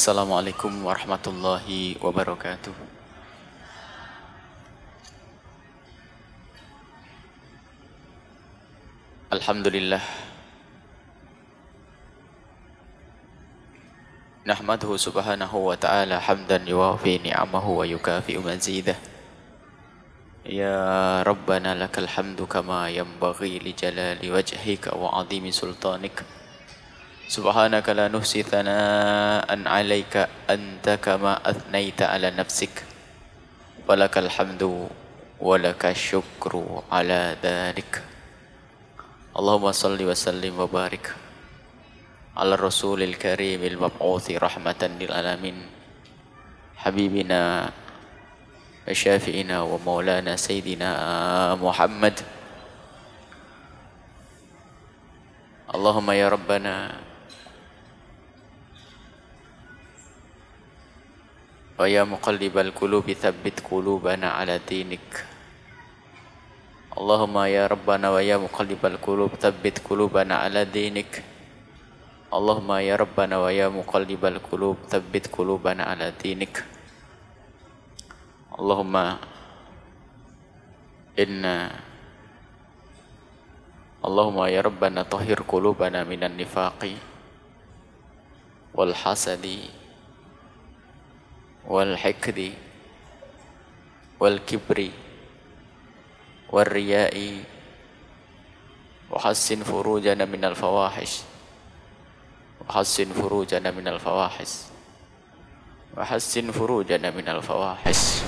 Assalamualaikum warahmatullahi wabarakatuh. Alhamdulillah. Nahmaduhu subhanahu wa ta'ala hamdan yuwafi ni'amahu wa yukafi'u mazidah. Ya Rabbana lakal hamdu kama yanbaghi li jalali wajhika wa azimi sultanika. سبحانك لا نحصي ثناء عليك أنت كما أثنيت على نفسك. ولك الحمد ولك الشكر على ذلك. اللهم صل وسلم وبارك على الرسول الكريم المبعوث رحمة للعالمين. حبيبنا وشافئنا ومولانا سيدنا محمد. اللهم يا ربنا ويا مقلب القلوب ثبت قلوبنا على دينك اللهم يا ربنا ويا مقلب القلوب ثبت قلوبنا على دينك اللهم يا ربنا ويا مقلب القلوب ثبت قلوبنا على دينك اللهم إنا اللهم يا ربنا طهر قلوبنا من النفاق والحسد wal hikri wal kibri wal riyai wa hassin furujana minal fawahish wa hassin furujana minal fawahish wa hassin furujana minal fawahish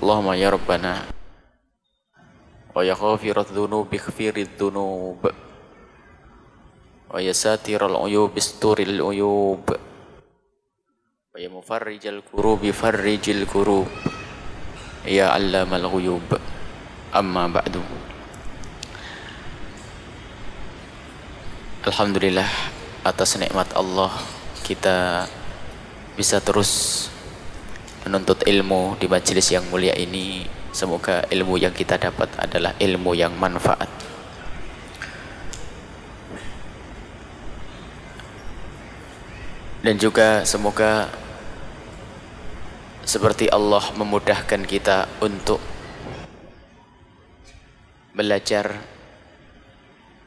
Allahumma ya Rabbana wa ya ghafirat dhunub ighfirid dhunub wa ya satiral uyub isturil uyub Ya mufarrijal kurubi farrijil kurub Ya allamal ghuyub. Amma ba'du. Alhamdulillah atas nikmat Allah kita bisa terus menuntut ilmu di majelis yang mulia ini. Semoga ilmu yang kita dapat adalah ilmu yang manfaat. Dan juga semoga seperti Allah memudahkan kita untuk belajar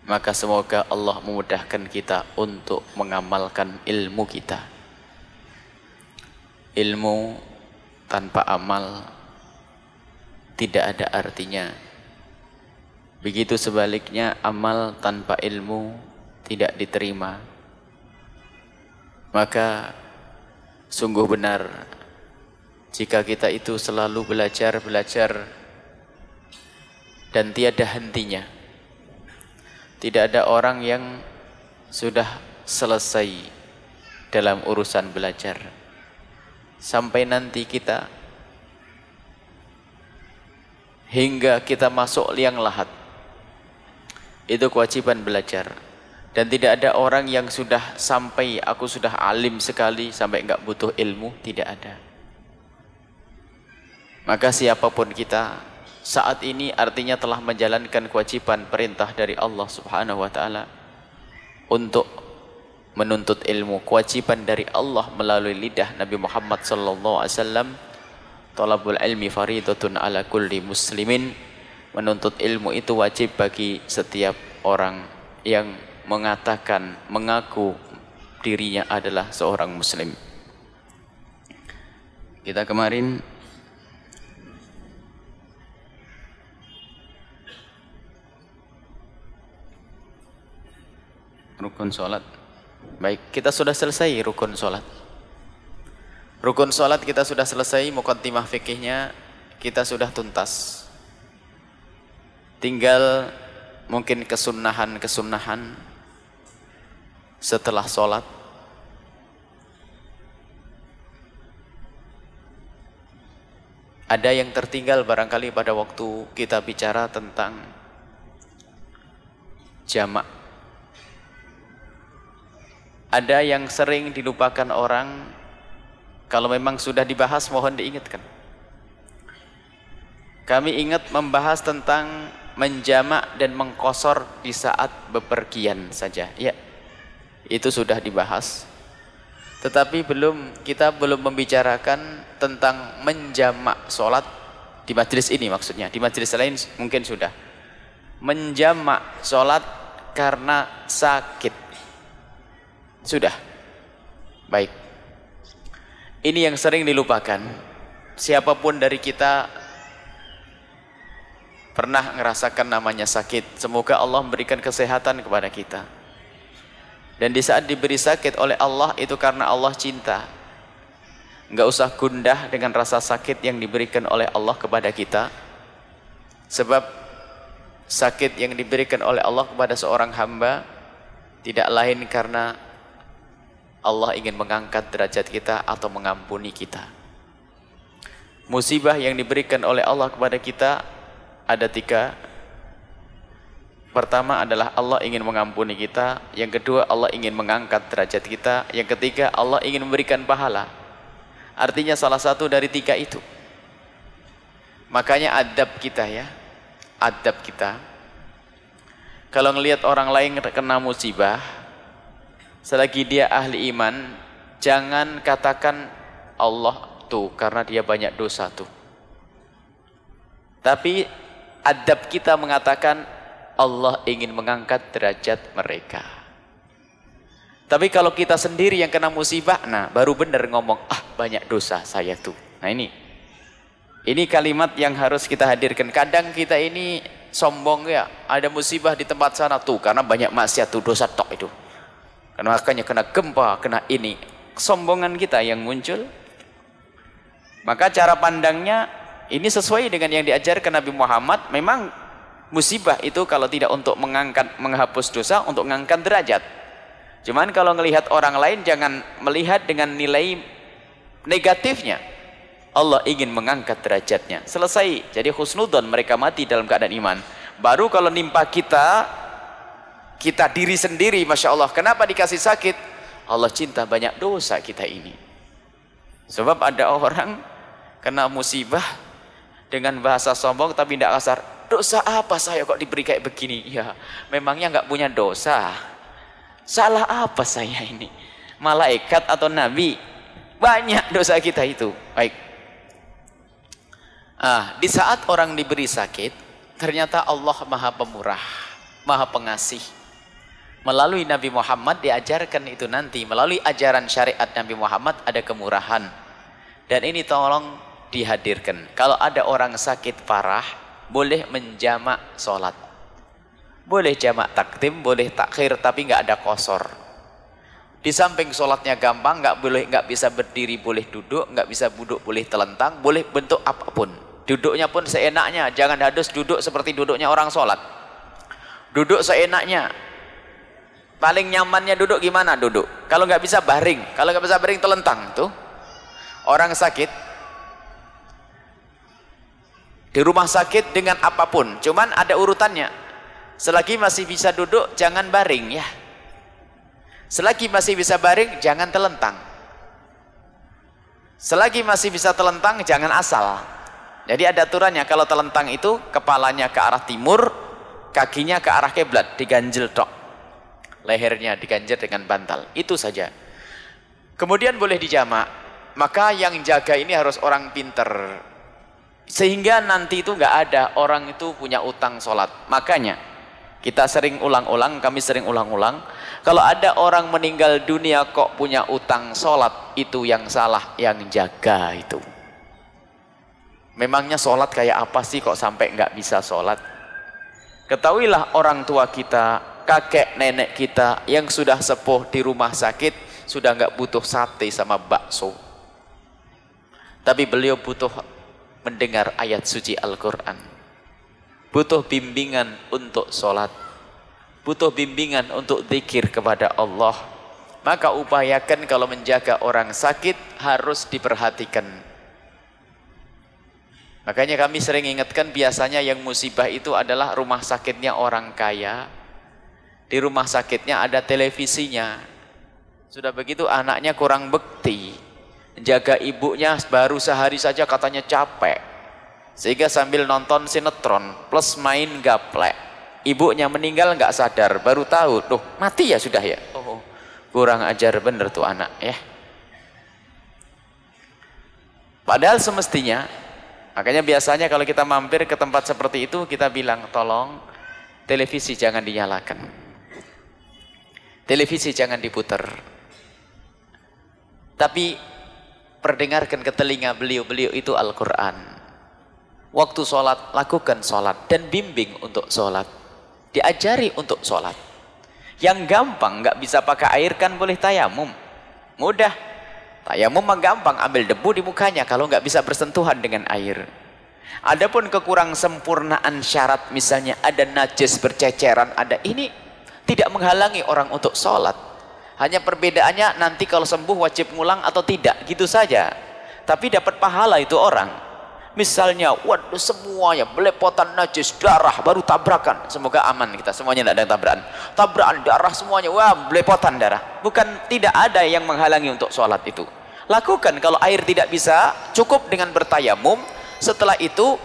maka semoga Allah memudahkan kita untuk mengamalkan ilmu kita. Ilmu tanpa amal tidak ada artinya. Begitu sebaliknya amal tanpa ilmu tidak diterima maka sungguh benar jika kita itu selalu belajar, belajar dan tiada hentinya. Tidak ada orang yang sudah selesai dalam urusan belajar. Sampai nanti kita hingga kita masuk liang lahat. Itu kewajiban belajar. Dan tidak ada orang yang sudah sampai aku sudah alim sekali sampai enggak butuh ilmu, tidak ada. Maka siapa pun kita saat ini artinya telah menjalankan kewajiban perintah dari Allah Subhanahu wa taala untuk menuntut ilmu. Kewajiban dari Allah melalui lidah Nabi Muhammad sallallahu alaihi wasallam talabul ilmi faridatun ala kulli muslimin. Menuntut ilmu itu wajib bagi setiap orang yang mengatakan mengaku dirinya adalah seorang muslim. Kita kemarin rukun sholat. Baik kita sudah selesai rukun sholat. Rukun sholat kita sudah selesai mukaddimah fikihnya kita sudah tuntas. Tinggal mungkin kesunahan-kesunahan setelah sholat. Ada yang tertinggal barangkali pada waktu kita bicara tentang jamak. Ada yang sering dilupakan orang kalau memang sudah dibahas mohon diingatkan. Kami ingat membahas tentang menjamak dan mengkosor di saat bepergian saja. Ya itu sudah dibahas Tetapi belum kita belum membicarakan tentang menjamak sholat di majelis ini maksudnya. Di majelis lain mungkin sudah. Menjamak sholat karena sakit. Sudah. Baik. Ini yang sering dilupakan. Siapa pun dari kita pernah ngerasakan namanya sakit. Semoga Allah memberikan kesehatan kepada kita. Dan di saat diberi sakit oleh Allah itu karena Allah cinta. Enggak usah gundah dengan rasa sakit yang diberikan oleh Allah kepada kita. Sebab sakit yang diberikan oleh Allah kepada seorang hamba tidak lain karena Allah ingin mengangkat derajat kita atau mengampuni kita. Musibah yang diberikan oleh Allah kepada kita ada tiga Pertama adalah Allah ingin mengampuni kita. Yang kedua Allah ingin mengangkat derajat kita. Yang ketiga Allah ingin memberikan pahala. Artinya salah satu dari tiga itu. Makanya adab kita ya. Adab kita. Kalau ngelihat orang lain kena musibah. Selagi dia ahli iman. Jangan katakan Allah tuh karena dia banyak dosa tuh. Tapi adab kita mengatakan Allah ingin mengangkat derajat mereka. Tapi kalau kita sendiri yang kena musibah, nah baru benar ngomong, ah banyak dosa saya tuh. Nah ini, ini kalimat yang harus kita hadirkan. Kadang kita ini sombong ya, ada musibah di tempat sana tuh, karena banyak maksiat tuh, dosa tok itu. Karena makanya kena gempa, kena ini. Kesombongan kita yang muncul. Maka cara pandangnya, ini sesuai dengan yang diajarkan Nabi Muhammad, memang musibah itu kalau tidak untuk mengangkat menghapus dosa untuk mengangkat derajat. Cuman kalau melihat orang lain jangan melihat dengan nilai negatifnya. Allah ingin mengangkat derajatnya. Selesai. Jadi husnudon mereka mati dalam keadaan iman. Baru kalau nimpa kita kita diri sendiri Masya Allah kenapa dikasih sakit? Allah cinta banyak dosa kita ini. Sebab ada orang kena musibah dengan bahasa sombong tapi tidak kasar dosa apa saya kok diberi kayak begini? Ya memangnya nggak punya dosa? Salah apa saya ini? Malaikat atau nabi? Banyak dosa kita itu. Baik. Ah di saat orang diberi sakit ternyata Allah maha pemurah maha pengasih. Melalui Nabi Muhammad diajarkan itu nanti. Melalui ajaran syariat Nabi Muhammad ada kemurahan. Dan ini tolong dihadirkan. Kalau ada orang sakit parah boleh menjamak sholat. Boleh jamak takdim, boleh takhir, tapi nggak ada kosor. Di samping sholatnya gampang, nggak boleh nggak bisa berdiri, boleh duduk, nggak bisa duduk, boleh telentang, boleh bentuk apa pun. Duduknya pun seenaknya, jangan harus duduk seperti duduknya orang sholat. Duduk seenaknya. Paling nyamannya duduk gimana duduk? Kalau nggak bisa baring, kalau nggak bisa baring telentang tuh. Orang sakit di rumah sakit dengan apa pun cuman ada urutannya. Selagi masih bisa duduk jangan baring ya. Selagi masih bisa baring jangan telentang. Selagi masih bisa telentang jangan asal. Jadi ada aturannya kalau telentang itu kepalanya ke arah timur kakinya ke arah kiblat diganjel tok. Lehernya diganjel dengan bantal itu saja. Kemudian boleh dijamak maka yang jaga ini harus orang pinter sehingga nanti itu nggak ada orang itu punya utang sholat. Makanya kita sering ulang-ulang kami sering ulang-ulang kalau ada orang meninggal dunia kok punya utang sholat itu yang salah yang jaga itu. Memangnya sholat kayak apa sih kok sampai nggak bisa sholat? Ketahuilah orang tua kita kakek nenek kita yang sudah sepuh di rumah sakit sudah nggak butuh sate sama bakso. Tapi beliau butuh mendengar ayat suci Al-Quran. Butuh bimbingan untuk sholat. Butuh bimbingan untuk zikir kepada Allah. Maka upayakan kalau menjaga orang sakit harus diperhatikan. Makanya kami sering ingatkan biasanya yang musibah itu adalah rumah sakitnya orang kaya. Di rumah sakitnya ada televisinya. Sudah begitu anaknya kurang bekti jaga ibunya baru sehari saja katanya capek sehingga sambil nonton sinetron plus main gaplek ibunya meninggal nggak sadar baru tahu tuh mati ya sudah ya oh, kurang ajar bener tuh anak ya Padahal semestinya, makanya biasanya kalau kita mampir ke tempat seperti itu, kita bilang, tolong televisi jangan dinyalakan. Televisi jangan diputar. Tapi perdengarkan ke telinga beliau-beliau itu Al-Quran. Waktu sholat, lakukan sholat. Dan bimbing untuk sholat. Diajari untuk sholat. Yang gampang, nggak bisa pakai air kan boleh tayamum. Mudah Tayamum mah gampang, ambil debu di mukanya kalau nggak bisa bersentuhan dengan air. Adapun kekurang sempurnaan syarat misalnya ada najis berceceran, ada ini tidak menghalangi orang untuk sholat. Hanya perbedaannya nanti kalau sembuh wajib ngulang atau tidak, gitu saja. Tapi dapat pahala itu orang. Misalnya, waduh semuanya belepotan najis, darah, baru tabrakan. Semoga aman kita, semuanya tidak ada tabrakan. Tabrakan darah semuanya, wah belepotan darah. Bukan tidak ada yang menghalangi untuk sholat itu. Lakukan kalau air tidak bisa, cukup dengan bertayamum. Setelah itu,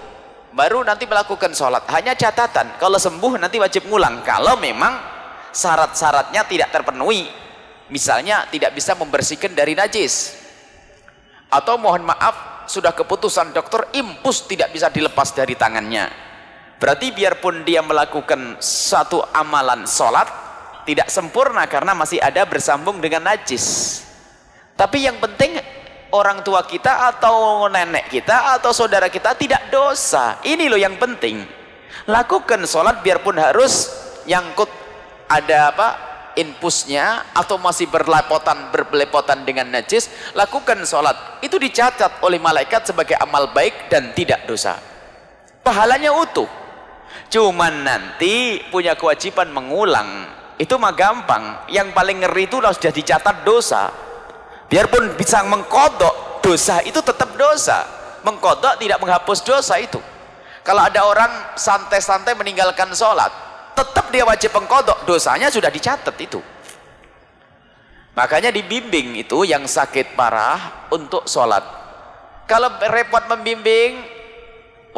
baru nanti melakukan sholat. Hanya catatan, kalau sembuh nanti wajib ngulang. Kalau memang syarat-syaratnya tidak terpenuhi. Misalnya tidak bisa membersihkan dari najis. Atau mohon maaf, sudah keputusan dokter impus tidak bisa dilepas dari tangannya. Berarti biarpun dia melakukan satu amalan sholat tidak sempurna karena masih ada bersambung dengan najis. Tapi yang penting orang tua kita atau nenek kita atau saudara kita tidak dosa. Ini loh yang penting. Lakukan sholat biarpun harus nyangkut ada apa infusnya atau masih berlepotan berbelepotan dengan najis lakukan sholat. Itu dicatat oleh malaikat sebagai amal baik dan tidak dosa. Pahalanya utuh. Cuman nanti punya kewajiban mengulang. Itu mah gampang. Yang paling ngeri itu sudah dicatat dosa. Biarpun bisa mengkodok dosa itu tetap dosa. Mengkodok tidak menghapus dosa itu. Kalau ada orang santai-santai meninggalkan sholat tetap dia wajib mengkodok dosanya sudah dicatat itu makanya dibimbing itu yang sakit parah untuk sholat kalau repot membimbing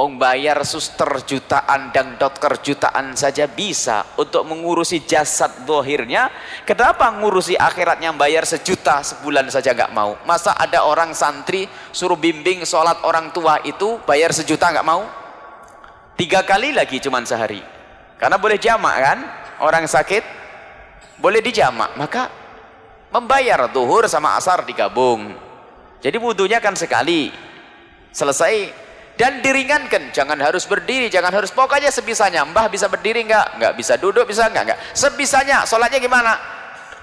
Wong bayar suster jutaan dan dokter jutaan saja bisa untuk mengurusi jasad dohirnya. Kenapa ngurusi akhiratnya bayar sejuta sebulan saja nggak mau? Masa ada orang santri suruh bimbing sholat orang tua itu bayar sejuta nggak mau? Tiga kali lagi cuman sehari karena boleh jamak kan? Orang sakit boleh dijamak. Maka membayar duhur sama asar digabung. Jadi wudhunya kan sekali. Selesai. Dan diringankan. Jangan harus berdiri jangan harus pokoknya sebisanya. Mbah bisa berdiri enggak enggak bisa duduk bisa enggak enggak sebisanya sholatnya gimana?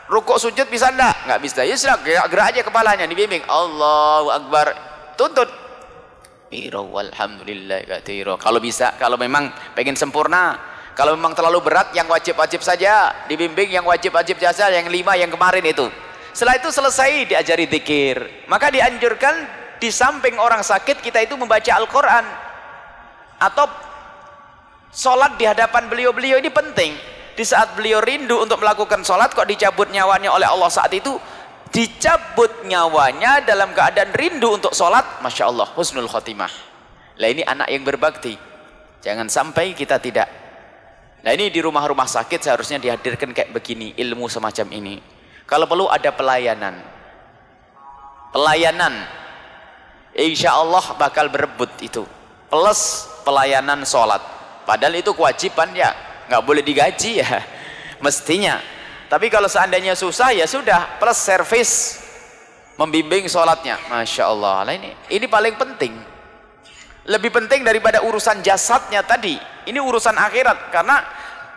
Rukuk sujud bisa enggak enggak bisa. Ya sudah gerak, gerak aja kepalanya dibimbing. Allahu Akbar. Tuntut. Iro walhamdulillah kalau bisa kalau memang pengen sempurna kalau memang terlalu berat yang wajib-wajib saja. Dibimbing yang wajib-wajib jasa yang lima yang kemarin itu. Setelah itu selesai diajari zikir. Maka dianjurkan di samping orang sakit kita itu membaca Al-Quran. Atau sholat di hadapan beliau-beliau ini penting. Di saat beliau rindu untuk melakukan sholat kok dicabut nyawanya oleh Allah saat itu? Dicabut nyawanya dalam keadaan rindu untuk sholat Masya Allah husnul khotimah. Lah ini anak yang berbakti. Jangan sampai kita tidak Nah ini di rumah-rumah sakit seharusnya dihadirkan kayak begini, ilmu semacam ini. Kalau perlu ada pelayanan. Pelayanan. Insya Allah bakal berebut itu. Plus pelayanan sholat. Padahal itu kewajiban ya. nggak boleh digaji ya. Mestinya. Tapi kalau seandainya susah ya sudah. Plus servis membimbing sholatnya. Masya Allah. Nah ini, ini paling penting. Lebih penting daripada urusan jasadnya tadi. Ini urusan akhirat karena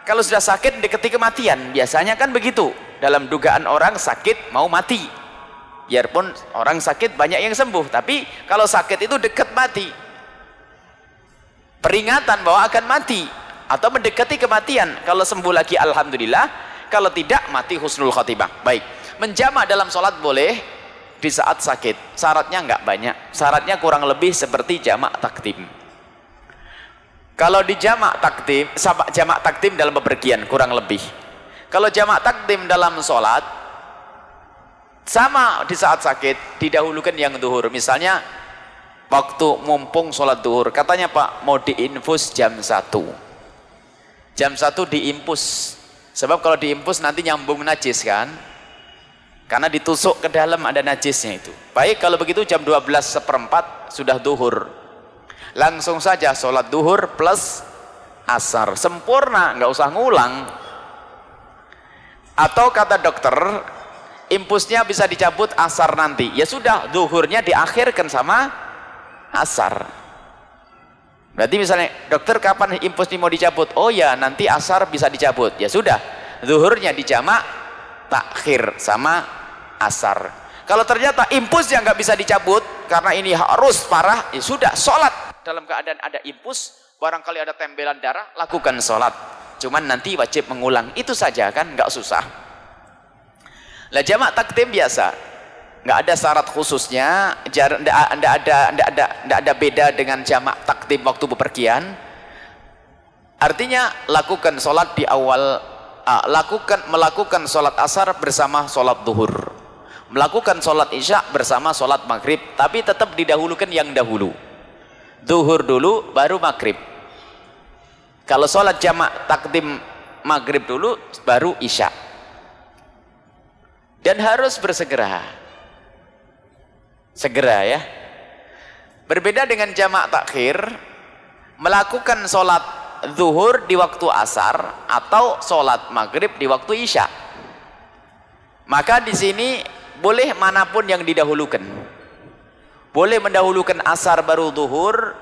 kalau sudah sakit deketi kematian. Biasanya kan begitu. Dalam dugaan orang sakit mau mati. Biarpun orang sakit banyak yang sembuh tapi kalau sakit itu dekat mati. Peringatan bahwa akan mati atau mendekati kematian. Kalau sembuh lagi Alhamdulillah. Kalau tidak mati husnul khotimah baik. Menjamak dalam sholat boleh di saat sakit syaratnya enggak banyak syaratnya kurang lebih seperti jamak takdim kalau di jamak takdim, jamak takdim dalam bepergian kurang lebih. Kalau jamak takdim dalam sholat, sama di saat sakit, didahulukan yang duhur. Misalnya, waktu mumpung sholat duhur, katanya Pak, mau diinfus jam 1. Jam 1 diimpus. Sebab kalau diimpus nanti nyambung najis kan? Karena ditusuk ke dalam ada najisnya itu. Baik kalau begitu jam 12 seperempat sudah duhur. Langsung saja sholat duhur plus asar. Sempurna, nggak usah ngulang. Atau kata dokter, impusnya bisa dicabut asar nanti. Ya sudah, duhurnya diakhirkan sama asar. Berarti misalnya, dokter kapan impus ini mau dicabut? Oh ya, nanti asar bisa dicabut. Ya sudah, duhurnya dijamak takhir sama asar. Kalau ternyata impuls yang nggak bisa dicabut karena ini harus parah, ya sudah sholat dalam keadaan ada impuls, barangkali ada tembelan darah, lakukan sholat. Cuman nanti wajib mengulang itu saja kan, nggak susah. Lah jamak takdim biasa, nggak ada syarat khususnya, tidak ada, tidak ada, tidak ada beda dengan jamak takdim waktu bepergian. Artinya lakukan sholat di awal, uh, lakukan melakukan sholat asar bersama sholat duhur melakukan sholat isya bersama sholat maghrib tapi tetap didahulukan yang dahulu. Duhur dulu baru maghrib. Kalau sholat jamak takdim maghrib dulu baru isya. Dan harus bersegera. Segera ya. Berbeda dengan jamak takhir melakukan sholat zuhur di waktu asar atau sholat maghrib di waktu isya. Maka di sini boleh mana pun yang didahulukan. Boleh mendahulukan asar baru duhur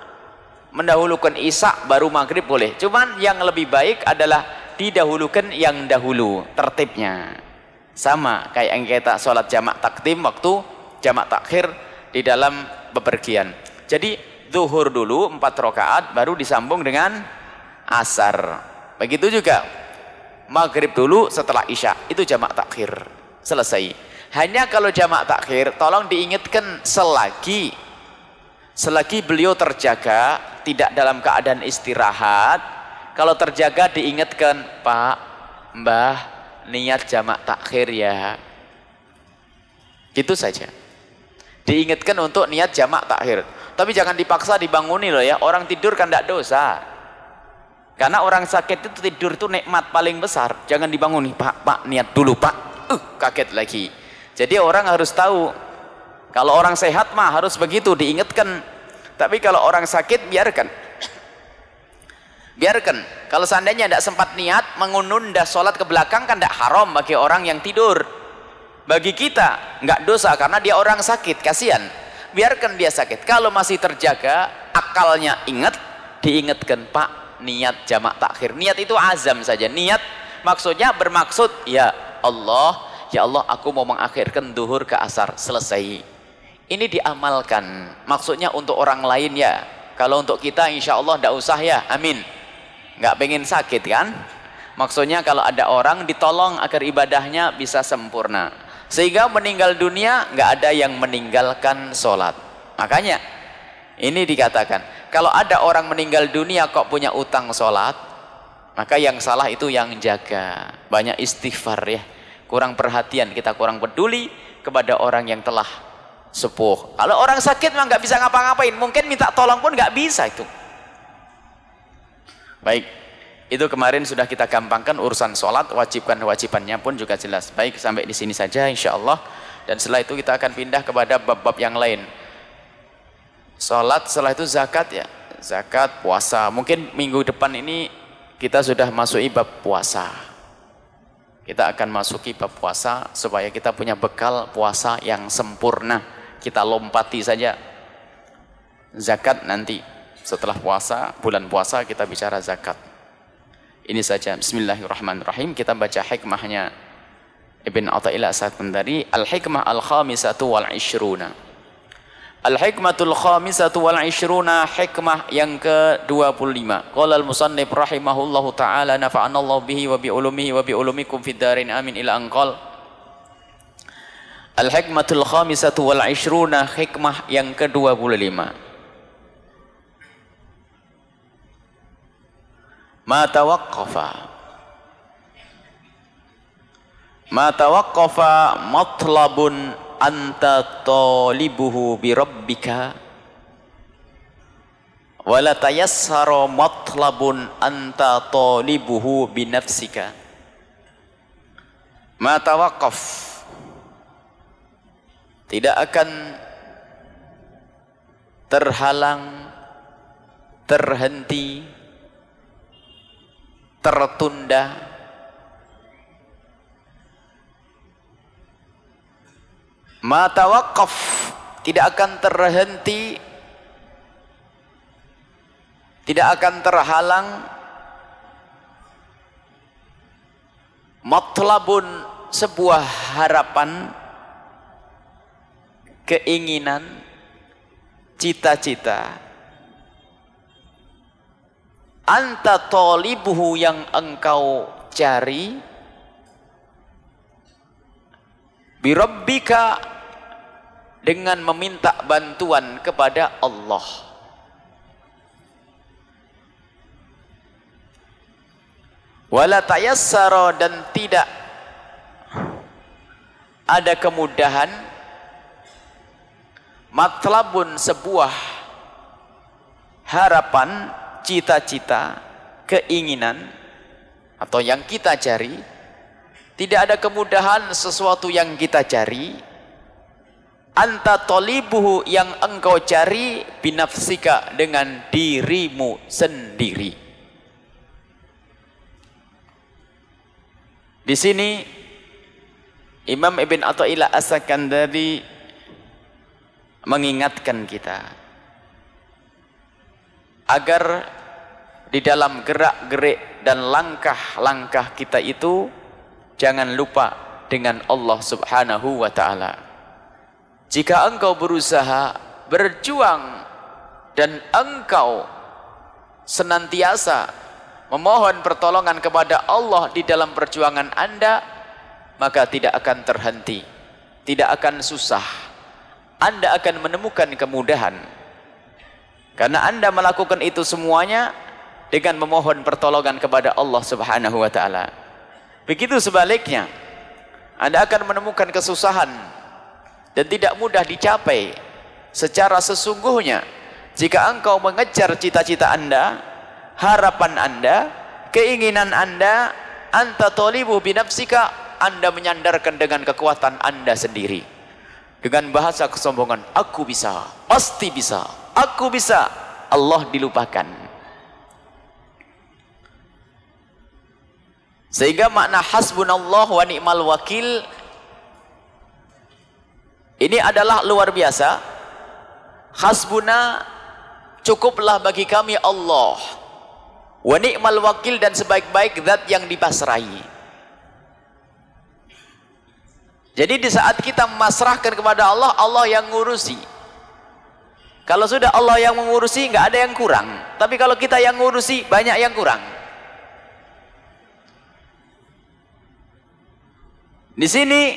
mendahulukan isya baru maghrib boleh. Cuman yang lebih baik adalah didahulukan yang dahulu tertibnya. Sama kayak yang kita sholat jamak takdim waktu jamak takhir di dalam bepergian. Jadi zuhur dulu empat rakaat baru disambung dengan asar. Begitu juga maghrib dulu setelah isya itu jamak takhir. Selesai hanya kalau jamak takhir, tolong diingatkan selagi selagi beliau terjaga, tidak dalam keadaan istirahat. Kalau terjaga diingatkan, Pak, Mbah, niat jamak takhir ya. Gitu saja. Diingatkan untuk niat jamak takhir. Tapi jangan dipaksa dibanguni loh ya. Orang tidur kan tidak dosa. Karena orang sakit itu tidur itu nikmat paling besar. Jangan dibanguni, Pak, Pak, niat dulu, Pak. Uh, kaget lagi. Jadi orang harus tahu. Kalau orang sehat mah harus begitu diingatkan. Tapi kalau orang sakit biarkan. Biarkan. Kalau seandainya tidak sempat niat mengununda sholat ke belakang kan tidak haram bagi orang yang tidur. Bagi kita nggak dosa karena dia orang sakit. Kasihan. Biarkan dia sakit. Kalau masih terjaga akalnya ingat diingatkan Pak niat jamak takhir. Niat itu azam saja. Niat maksudnya bermaksud ya Allah ya Allah aku mau mengakhirkan duhur ke asar. Selesai. Ini diamalkan. Maksudnya untuk orang lain ya. Kalau untuk kita insya Allah tidak usah ya. Amin. Nggak pengen sakit kan? Maksudnya kalau ada orang ditolong agar ibadahnya bisa sempurna. Sehingga meninggal dunia nggak ada yang meninggalkan sholat. Makanya ini dikatakan kalau ada orang meninggal dunia kok punya utang sholat maka yang salah itu yang jaga. Banyak istighfar ya kurang perhatian, kita kurang peduli kepada orang yang telah sepuh. Kalau orang sakit mah nggak bisa ngapa-ngapain, mungkin minta tolong pun nggak bisa itu. Baik, itu kemarin sudah kita gampangkan urusan sholat, wajibkan wajibannya pun juga jelas. Baik, sampai di sini saja insya Allah. Dan setelah itu kita akan pindah kepada bab-bab yang lain. Sholat, setelah itu zakat ya. Zakat, puasa. Mungkin minggu depan ini kita sudah masuk bab puasa kita akan masuki bab puasa supaya kita punya bekal puasa yang sempurna. Kita lompati saja zakat nanti. Setelah puasa bulan puasa kita bicara zakat. Ini saja. Bismillahirrahmanirrahim. Kita baca hikmahnya Ibn Atta'illah saat Bandari al-hikmah al-khamisatu wal-ishruna Al-hikmatul khamisatu wal ishruna hikmah yang ke-25. Qala al-musannif rahimahullahu taala nafa'anallahu bihi wa bi ulumihi wa bi ulumikum fid darin amin ila anqal. Al-hikmatul khamisatu wal ishruna hikmah yang ke-25. Ma tawaqqafa Ma tawaqqafa matlabun anta talibuhu bi rabbika wala tayassara matlabun anta talibuhu bi nafsika ma tawaqqaf. Tidak akan terhalang, terhenti, tertunda, mata wakaf tidak akan terhenti, tidak akan terhalang, matlabun. Sebuah harapan, keinginan, cita-cita, anta tolibuhu yang engkau cari birabbika dengan meminta bantuan kepada Allah. Wala tayassara dan tidak ada kemudahan. Matlabun sebuah harapan cita-cita, keinginan atau yang kita cari tidak ada kemudahan sesuatu yang kita cari. Anta tolibuhu yang engkau cari binafsika dengan dirimu sendiri. Di sini Imam Ibn Atta'illah As-Sakandari mengingatkan kita agar di dalam gerak-gerik dan langkah-langkah kita itu jangan lupa dengan Allah Subhanahu wa taala. Jika engkau berusaha berjuang dan engkau senantiasa memohon pertolongan kepada Allah di dalam perjuangan Anda, maka tidak akan terhenti, tidak akan susah. Anda akan menemukan kemudahan. Karena Anda melakukan itu semuanya dengan memohon pertolongan kepada Allah Subhanahu wa taala. Begitu sebaliknya, Anda akan menemukan kesusahan dan tidak mudah dicapai secara sesungguhnya jika engkau mengejar cita-cita Anda, harapan Anda, keinginan Anda, anta tolibu binafsika, Anda menyandarkan dengan kekuatan Anda sendiri. Dengan bahasa kesombongan, aku bisa, pasti bisa, aku bisa, Allah dilupakan. Sehingga makna hasbunallah wa ni'mal wakil ini adalah luar biasa. Hasbuna cukuplah bagi kami Allah. Wa ni'mal wakil dan sebaik-baik zat yang dipasrahi. Jadi di saat kita memasrahkan kepada Allah, Allah yang ngurusi. Kalau sudah Allah yang mengurusi, nggak ada yang kurang. Tapi kalau kita yang ngurusi, banyak yang kurang. Di sini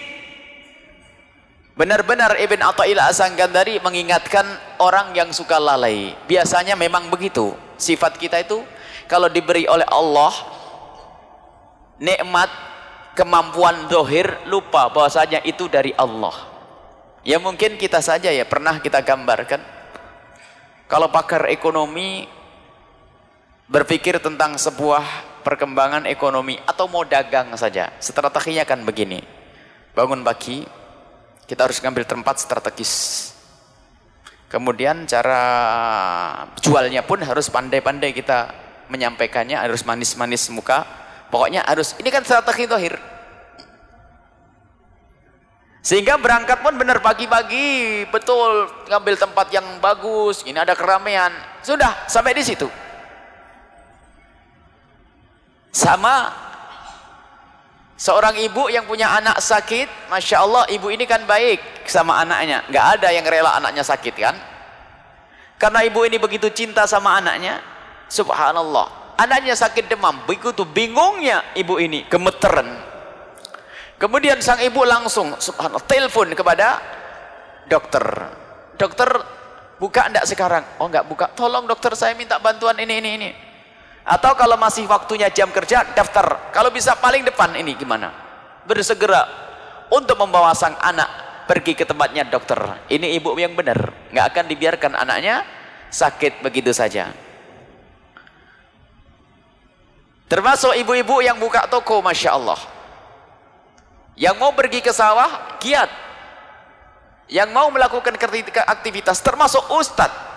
benar-benar Ibn Atta'illah Asangandari mengingatkan orang yang suka lalai. Biasanya memang begitu. Sifat kita itu kalau diberi oleh Allah nikmat, kemampuan dohir lupa bahwasanya itu dari Allah. Ya mungkin kita saja ya pernah kita gambarkan. Kalau pakar ekonomi berpikir tentang sebuah perkembangan ekonomi atau mau dagang saja. Strateginya kan begini. Bangun pagi kita harus ngambil tempat strategis. Kemudian cara jualnya pun harus pandai-pandai kita menyampaikannya harus manis-manis muka. Pokoknya harus ini kan strategi tohir. Sehingga berangkat pun benar pagi-pagi betul ngambil tempat yang bagus ini ada keramaian. Sudah sampai di situ sama seorang ibu yang punya anak sakit, Masya Allah ibu ini kan baik sama anaknya. Nggak ada yang rela anaknya sakit kan? Karena ibu ini begitu cinta sama anaknya, subhanallah. Anaknya sakit demam, begitu bingungnya ibu ini, gemeteran. Kemudian sang ibu langsung, subhanallah, telepon kepada dokter. Dokter, buka enggak sekarang? Oh enggak buka, tolong dokter saya minta bantuan ini, ini, ini atau kalau masih waktunya jam kerja daftar. Kalau bisa paling depan ini gimana? Bersegera untuk membawa sang anak pergi ke tempatnya dokter. Ini ibu yang benar. Nggak akan dibiarkan anaknya sakit begitu saja. Termasuk ibu-ibu yang buka toko Masya Allah. Yang mau pergi ke sawah giat yang mau melakukan aktivitas termasuk ustadz.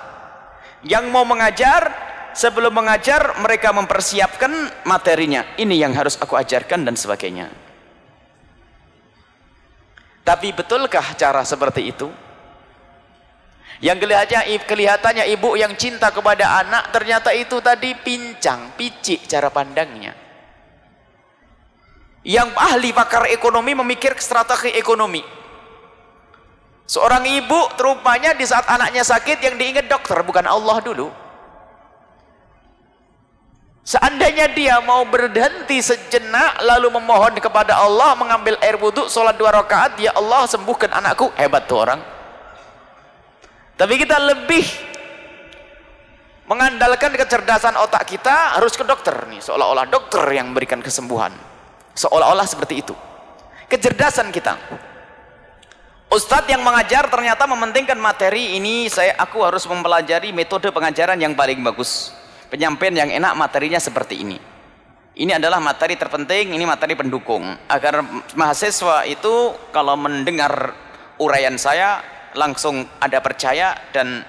Yang mau mengajar, sebelum mengajar mereka mempersiapkan materinya. Ini yang harus aku ajarkan dan sebagainya. Tapi betulkah cara seperti itu? Yang kelihatannya, ibu yang cinta kepada anak ternyata itu tadi pincang, picik cara pandangnya. Yang ahli pakar ekonomi memikir strategi ekonomi. Seorang ibu terupanya di saat anaknya sakit yang diingat dokter bukan Allah dulu. Seandainya dia mau berhenti sejenak lalu memohon kepada Allah mengambil air wudhu sholat dua rakaat ya Allah sembuhkan anakku. Hebat tuh orang. Tapi kita lebih mengandalkan kecerdasan otak kita harus ke dokter nih seolah-olah dokter yang memberikan kesembuhan. Seolah-olah seperti itu. Kecerdasan kita. Ustadz yang mengajar ternyata mementingkan materi ini saya aku harus mempelajari metode pengajaran yang paling bagus penyampaian yang enak materinya seperti ini. Ini adalah materi terpenting ini materi pendukung. Agar mahasiswa itu kalau mendengar uraian saya langsung ada percaya dan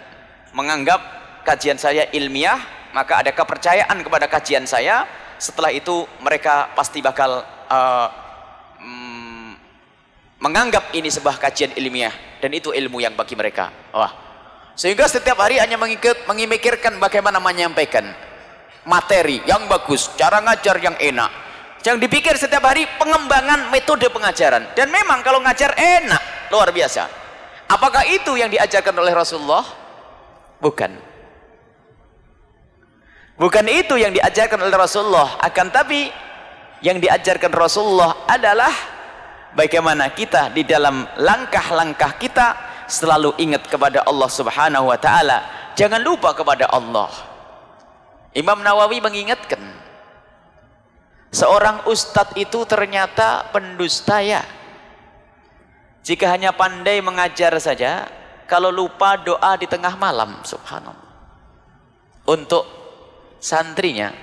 menganggap kajian saya ilmiah maka ada kepercayaan kepada kajian saya. Setelah itu mereka pasti bakal uh, menganggap ini sebuah kajian ilmiah dan itu ilmu yang bagi mereka. Wah sehingga setiap hari hanya mengikut, memikirkan bagaimana menyampaikan materi yang bagus, cara ngajar yang enak. Yang dipikir setiap hari pengembangan metode pengajaran. Dan memang kalau ngajar enak, luar biasa. Apakah itu yang diajarkan oleh Rasulullah? Bukan. Bukan itu yang diajarkan oleh Rasulullah. Akan tapi yang diajarkan Rasulullah adalah bagaimana kita di dalam langkah-langkah kita selalu ingat kepada Allah Subhanahu wa taala. Jangan lupa kepada Allah. Imam Nawawi mengingatkan seorang ustadz itu ternyata pendusta ya. Jika hanya pandai mengajar saja, kalau lupa doa di tengah malam, subhanallah. Untuk santrinya.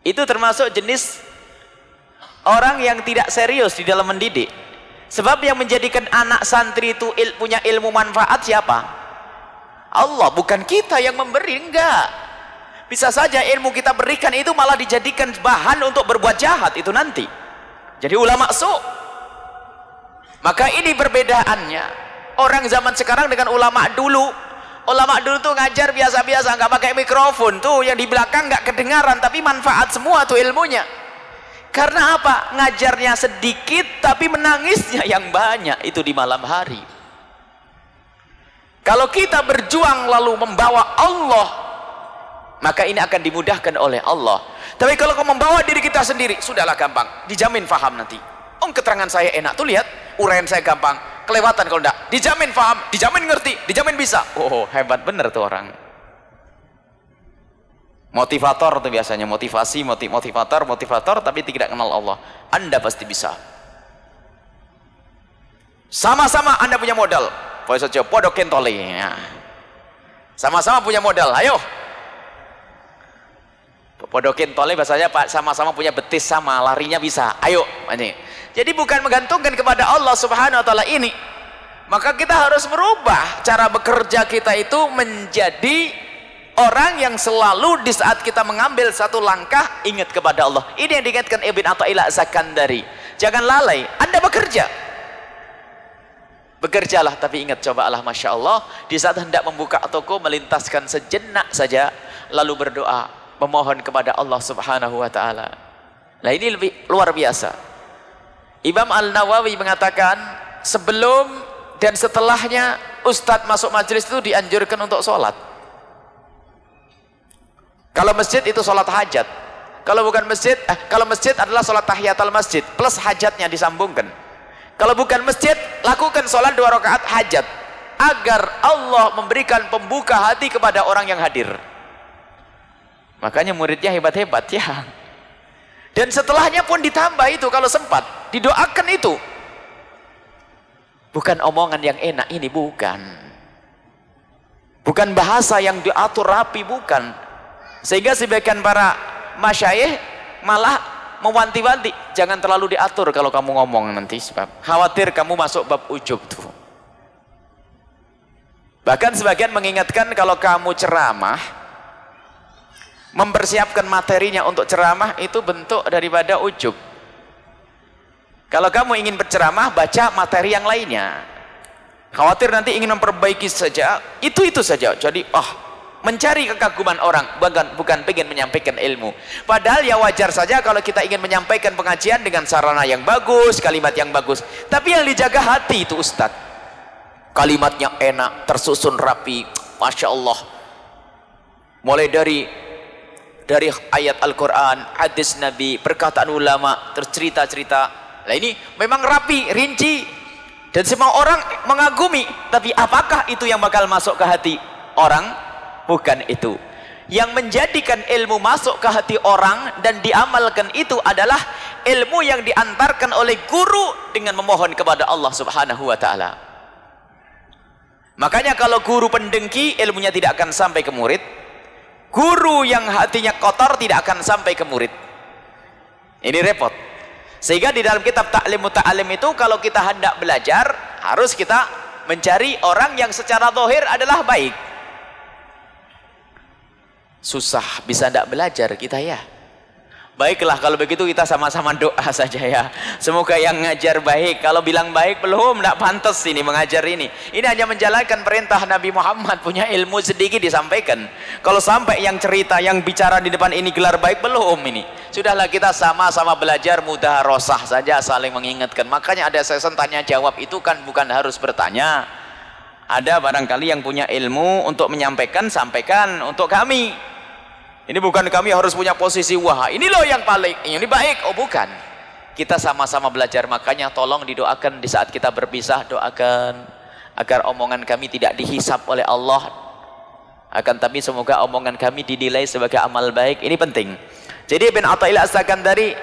Itu termasuk jenis orang yang tidak serius di dalam mendidik. Sebab yang menjadikan anak santri itu il, punya ilmu manfaat siapa? Allah, bukan kita yang memberi, enggak. Bisa saja ilmu kita berikan itu malah dijadikan bahan untuk berbuat jahat itu nanti. Jadi ulama su. Maka ini perbedaannya. Orang zaman sekarang dengan ulama dulu. Ulama dulu tuh ngajar biasa-biasa, nggak pakai mikrofon tuh yang di belakang nggak kedengaran tapi manfaat semua tuh ilmunya. Karena apa? Ngajarnya sedikit tapi menangisnya yang banyak itu di malam hari. Kalau kita berjuang lalu membawa Allah, maka ini akan dimudahkan oleh Allah. Tapi kalau kau membawa diri kita sendiri, sudahlah gampang, dijamin faham nanti. Om keterangan saya enak, tuh lihat, uraian saya gampang, kelewatan kalau enggak, dijamin faham, dijamin ngerti, dijamin bisa. Oh, hebat bener tuh orang motivator itu biasanya motivasi motivator motivator tapi tidak kenal Allah. Anda pasti bisa. Sama-sama anda punya modal. Ya. sama-sama punya modal ayo. Podok kentoli bahasanya pak sama-sama punya betis sama larinya bisa. Ayo ini jadi bukan menggantungkan kepada Allah subhanahu wa ta'ala ini. Maka kita harus merubah cara bekerja kita itu menjadi orang yang selalu di saat kita mengambil satu langkah ingat kepada Allah. Ini yang diingatkan Ibn Atta'illah Zakandari. Jangan lalai anda bekerja. Bekerjalah tapi ingat coba Allah Masya Allah. Di saat hendak membuka toko melintaskan sejenak saja lalu berdoa memohon kepada Allah subhanahu wa ta'ala. Nah ini lebih luar biasa. Imam Al-Nawawi mengatakan sebelum dan setelahnya Ustadz masuk majelis itu dianjurkan untuk sholat kalau masjid itu sholat hajat. Kalau bukan masjid, eh, kalau masjid adalah sholat tahiyatul masjid plus hajatnya disambungkan. Kalau bukan masjid, lakukan sholat dua rakaat hajat agar Allah memberikan pembuka hati kepada orang yang hadir. Makanya muridnya hebat-hebat ya. Dan setelahnya pun ditambah itu kalau sempat, didoakan itu. Bukan omongan yang enak ini bukan. Bukan bahasa yang diatur rapi bukan sehingga sebagian para masyayikh malah mewanti-wanti jangan terlalu diatur kalau kamu ngomong nanti sebab khawatir kamu masuk bab ujub tuh Bahkan sebagian mengingatkan kalau kamu ceramah, mempersiapkan materinya untuk ceramah itu bentuk daripada ujub. Kalau kamu ingin berceramah, baca materi yang lainnya. Khawatir nanti ingin memperbaiki saja, itu-itu saja. Jadi, ah, oh, mencari kekaguman orang bukan bukan pengen menyampaikan ilmu. Padahal ya wajar saja kalau kita ingin menyampaikan pengajian dengan sarana yang bagus kalimat yang bagus. Tapi yang dijaga hati itu Ustadz kalimatnya enak tersusun rapi Masya Allah. Mulai dari dari ayat Al-Quran hadis Nabi perkataan ulama tercerita-cerita. Nah ini memang rapi rinci. Dan semua orang mengagumi tapi apakah itu yang bakal masuk ke hati orang bukan itu. Yang menjadikan ilmu masuk ke hati orang dan diamalkan itu adalah ilmu yang diantarkan oleh guru dengan memohon kepada Allah subhanahu wa ta'ala. Makanya kalau guru pendengki ilmunya tidak akan sampai ke murid. Guru yang hatinya kotor tidak akan sampai ke murid. Ini repot. Sehingga di dalam kitab ta'lim muta'alim itu kalau kita hendak belajar harus kita mencari orang yang secara zahir adalah baik susah bisa tidak belajar kita ya. Baiklah kalau begitu kita sama-sama doa saja ya. Semoga yang ngajar baik kalau bilang baik belum tidak pantas ini mengajar ini. Ini hanya menjalankan perintah Nabi Muhammad punya ilmu sedikit disampaikan. Kalau sampai yang cerita yang bicara di depan ini gelar baik belum ini. Sudahlah kita sama-sama belajar mudah rosah saja saling mengingatkan. Makanya ada sesi tanya jawab itu kan bukan harus bertanya ada barangkali yang punya ilmu untuk menyampaikan sampaikan untuk kami. Ini bukan kami harus punya posisi wah ini loh yang paling ini baik. Oh bukan. Kita sama-sama belajar makanya tolong didoakan di saat kita berpisah doakan agar omongan kami tidak dihisap oleh Allah. Akan tapi semoga omongan kami dinilai sebagai amal baik. Ini penting. Jadi Ibn Atta'illah dari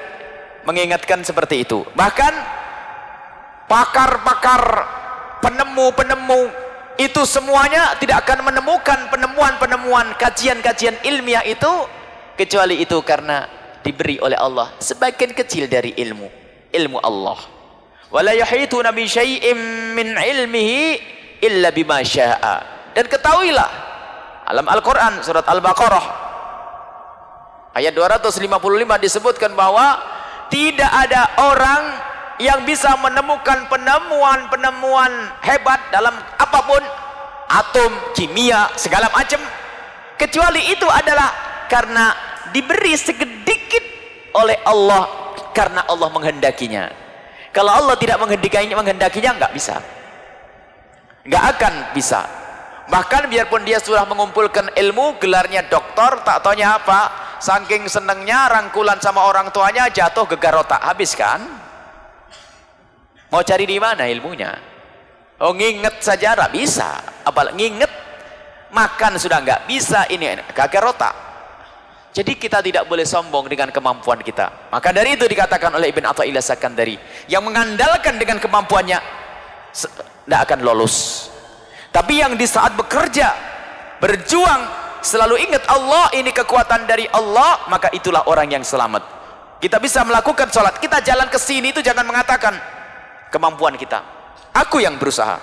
mengingatkan seperti itu. Bahkan pakar-pakar penemu-penemu itu semuanya tidak akan menemukan penemuan-penemuan kajian-kajian ilmiah itu kecuali itu karena diberi oleh Allah sebagian kecil dari ilmu ilmu Allah. Wala yahituna bi syai'in min ilmihi illa bima syaa. Dan ketahuilah alam Al-Qur'an surat Al-Baqarah ayat 255 disebutkan bahwa tidak ada orang yang bisa menemukan penemuan-penemuan hebat dalam apa pun atom, kimia, segala macam. Kecuali itu adalah karena diberi sedikit oleh Allah karena Allah menghendakinya. Kalau Allah tidak menghendakinya menghendakinya nggak bisa. Nggak akan bisa. Bahkan biarpun dia sudah mengumpulkan ilmu gelarnya doktor tak taunya apa saking senengnya rangkulan sama orang tuanya jatuh gegar otak. Habis kan Mau cari di mana ilmunya? Oh nginget tidak bisa. Apalagi nginget makan sudah nggak bisa ini kagak rotak. Jadi kita tidak boleh sombong dengan kemampuan kita. Maka dari itu dikatakan oleh Ibn Atta'illah Sakandari yang mengandalkan dengan kemampuannya tidak akan lolos. Tapi yang di saat bekerja, berjuang, selalu ingat Allah ini kekuatan dari Allah, maka itulah orang yang selamat. Kita bisa melakukan sholat, kita jalan ke sini itu jangan mengatakan kemampuan kita. Aku yang berusaha.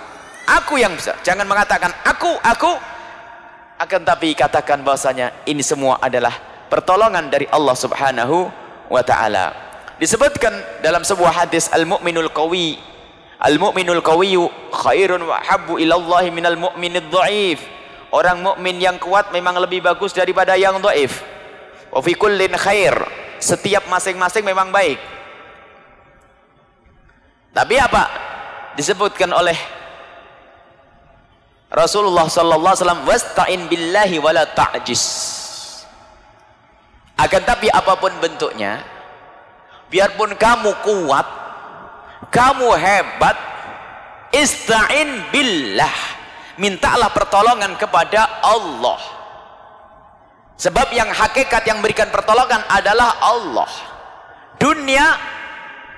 Aku yang bisa. Jangan mengatakan aku aku. Akan tapi katakan bahwasanya ini semua adalah pertolongan dari Allah subhanahu wa ta'ala. Disebutkan dalam sebuah hadis al-mu'minul qawi. Al-mu'minul qawiyu khairun wa habbu ilallahi minal mu'minid dha'if. Orang mukmin yang kuat memang lebih bagus daripada yang dhaif. Wa fi kullin khair. Setiap masing-masing memang baik tapi apa? Disebutkan oleh Rasulullah sallallahu alaihi wasallam wasta'in billahi wala ta'jis. Akan tapi apa pun bentuknya, biarpun kamu kuat, kamu hebat, ista'in billah. Mintalah pertolongan kepada Allah. Sebab yang hakikat yang berikan pertolongan adalah Allah. Dunia